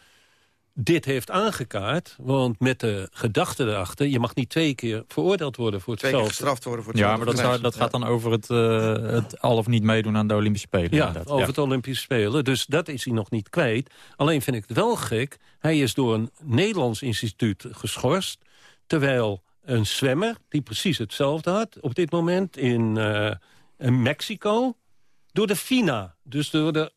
dit heeft aangekaart. Want met de gedachte erachter... je mag niet twee keer veroordeeld worden voor hetzelfde. Twee keer gestraft worden voor hetzelfde. Ja, maar dat, dat gaat dan over het, uh, het al of niet meedoen aan de Olympische Spelen. Ja, inderdaad. over het Olympische Spelen. Dus dat is hij nog niet kwijt. Alleen vind ik het wel gek. Hij is door een Nederlands instituut geschorst. Terwijl een zwemmer, die precies hetzelfde had... op dit moment in, uh, in Mexico door de FINA. Dus door de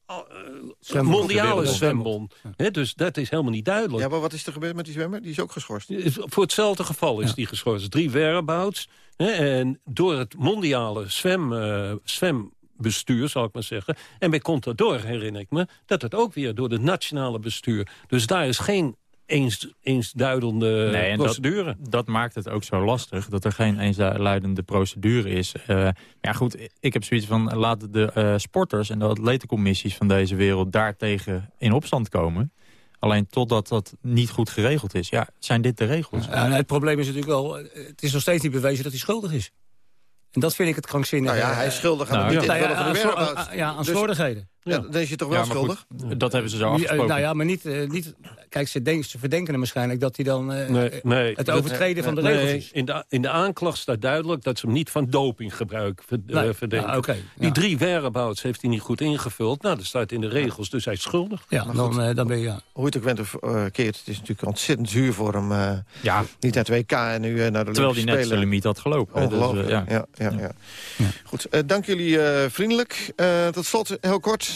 uh, mondiale zwembond. dus dat is helemaal niet duidelijk. Ja, maar wat is er gebeurd met die zwemmer? Die is ook geschorst. Voor hetzelfde geval is die geschorst. Drie whereabouts. en door het mondiale zwem, uh, zwembestuur, zal ik maar zeggen. En bij Contador herinner ik me dat het ook weer door het nationale bestuur. Dus daar is geen eens, eensduidende nee, procedure. Dat, dat, maakt het ook zo lastig, dat er geen eensluidende procedure is. Uh, ja goed, ik heb zoiets van, laten de uh, sporters en de atletencommissies van deze wereld daartegen in opstand komen. Alleen totdat dat niet goed geregeld is, ja, zijn dit de regels. Ja, het probleem is natuurlijk wel, het is nog steeds niet bewezen dat hij schuldig is. En dat vind ik het krankzinnig. Nou ja, hij is schuldig aan nou, het ja. ja, aan slordigheden. Ja. dan is je toch wel schuldig? Goed, dat hebben ze zo afgesproken. Nou ja, maar niet... Uh, niet kijk, ze, denk, ze verdenken hem waarschijnlijk dat hij dan uh, nee, nee, het overtreden van de regels nee, is. In de, in de aanklacht staat duidelijk dat ze hem niet van dopinggebruik ver, nee. uh, verdenken. Ah, okay, Die drie whereabouts heeft hij niet goed ingevuld. Nou, dat staat in de regels, dus hij is schuldig. Ja, dan, dan ben je... Ja. Hoe het ook went of keert, het is natuurlijk ontzettend zuur voor hem. ja. Niet naar 2K en nu naar de Terwijl hij net zijn limiet had gelopen. Ongelooflijk, dus, ja. Ja, ja, ja. Goed, dank jullie vriendelijk. tot slot, heel kort,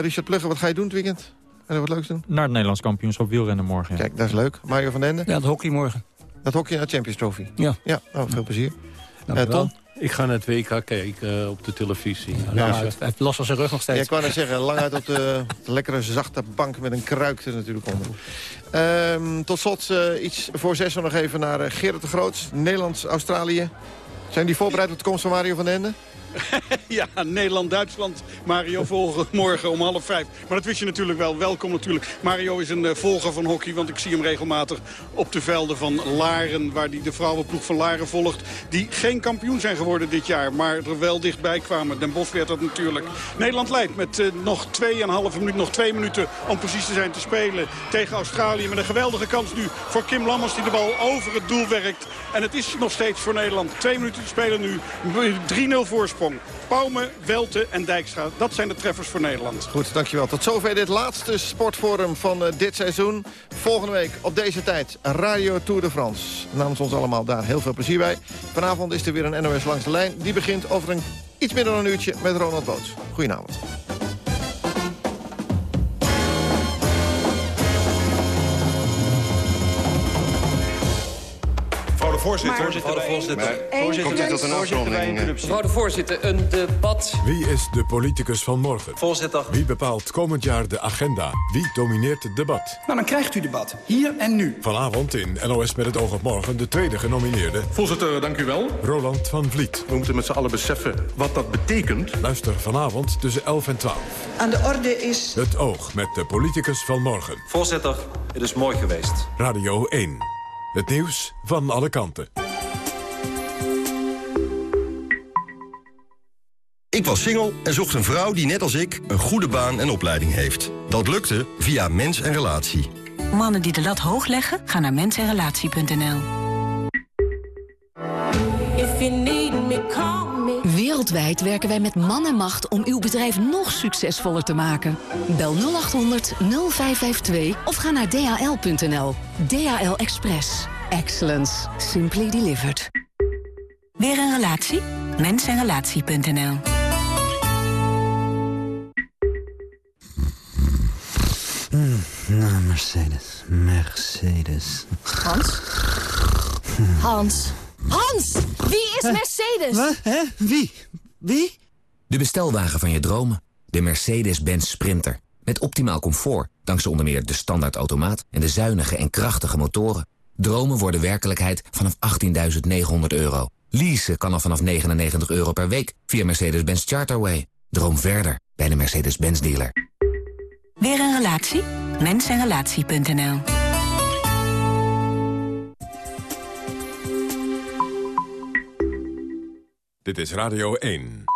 Richard Pluggen, wat ga je doen het weekend? En wat leuks doen? Naar het Nederlands kampioenschap wielrennen morgen. Kijk, dat is leuk. Mario van Dende? Ja, het hockey morgen. Dat hockey naar Champions Trophy? Ja. Ja, nou, veel plezier. Uh, Tom? Ik ga naar het WK kijken uh, op de televisie. Ja, hij heeft last van zijn rug nog steeds. Ja, ik wou net zeggen, lang uit op de, de, lekkere zachte bank met een kruik er natuurlijk onder. Um, tot slot uh, iets voor zes nog even naar Gerrit de Groot. Nederlands-Australië. Zijn die voorbereid op de komst van Mario van Ende? ja, Nederland-Duitsland. Mario volgen morgen om half vijf. Maar dat wist je natuurlijk wel. Welkom natuurlijk. Mario is een uh, volger van hockey. Want ik zie hem regelmatig op de velden van Laren. Waar hij de vrouwenploeg van Laren volgt. Die geen kampioen zijn geworden dit jaar. Maar er wel dichtbij kwamen. Den Bosch werd dat natuurlijk. Nederland leidt met uh, nog 2,5 minuut. Nog twee minuten om precies te zijn te spelen. Tegen Australië. Met een geweldige kans nu voor Kim Lammers. Die de bal over het doel werkt. En het is nog steeds voor Nederland. Twee minuten te spelen nu. 3-0 voorsprong. Pauwme, Welte en Dijkstra. Dat zijn de treffers voor Nederland. Goed, dankjewel. Tot zover dit laatste sportforum van uh, dit seizoen. Volgende week op deze tijd Radio Tour de France. Namens ons allemaal daar heel veel plezier bij. Vanavond is er weer een NOS langs de lijn. Die begint over een iets minder dan een uurtje met Ronald Boots. Goedenavond. Voorzitter. Mevrouw de voorzitter. Tot een afronding? Mevrouw de voorzitter, een debat. Wie is de politicus van morgen? Voorzitter. Wie bepaalt komend jaar de agenda? Wie domineert het debat? Nou, dan krijgt u debat. Hier en nu. Vanavond in LOS met het oog op morgen de tweede genomineerde. Voorzitter, dank u wel. Roland van Vliet. We moeten met z'n allen beseffen wat dat betekent. Luister vanavond tussen 11 en 12. Aan de orde is... Het oog met de politicus van morgen. Voorzitter, het is mooi geweest. Radio 1. Het nieuws van alle kanten. Ik was single en zocht een vrouw die net als ik een goede baan en opleiding heeft. Dat lukte via Mens en Relatie. Mannen die de lat hoog leggen, gaan naar mensenrelatie.nl. Wereldwijd werken wij met man en macht om uw bedrijf nog succesvoller te maken. Bel 0800 0552 of ga naar dhl.nl. DHL Express. Excellence. Simply delivered. Weer een relatie? Mensenrelatie.nl Mm, nou, Mercedes. Mercedes. Hans? Hans? Hans! Wie is Mercedes? Wat? Hè? Wie? Wie? De bestelwagen van je dromen. De Mercedes-Benz Sprinter. Met optimaal comfort, dankzij onder meer de standaard automaat... en de zuinige en krachtige motoren. Dromen worden werkelijkheid vanaf 18.900 euro. Leasen kan al vanaf 99 euro per week via Mercedes-Benz Charterway. Droom verder bij de Mercedes-Benz dealer. Weer een relatie? Mensenrelatie.nl Dit is Radio 1.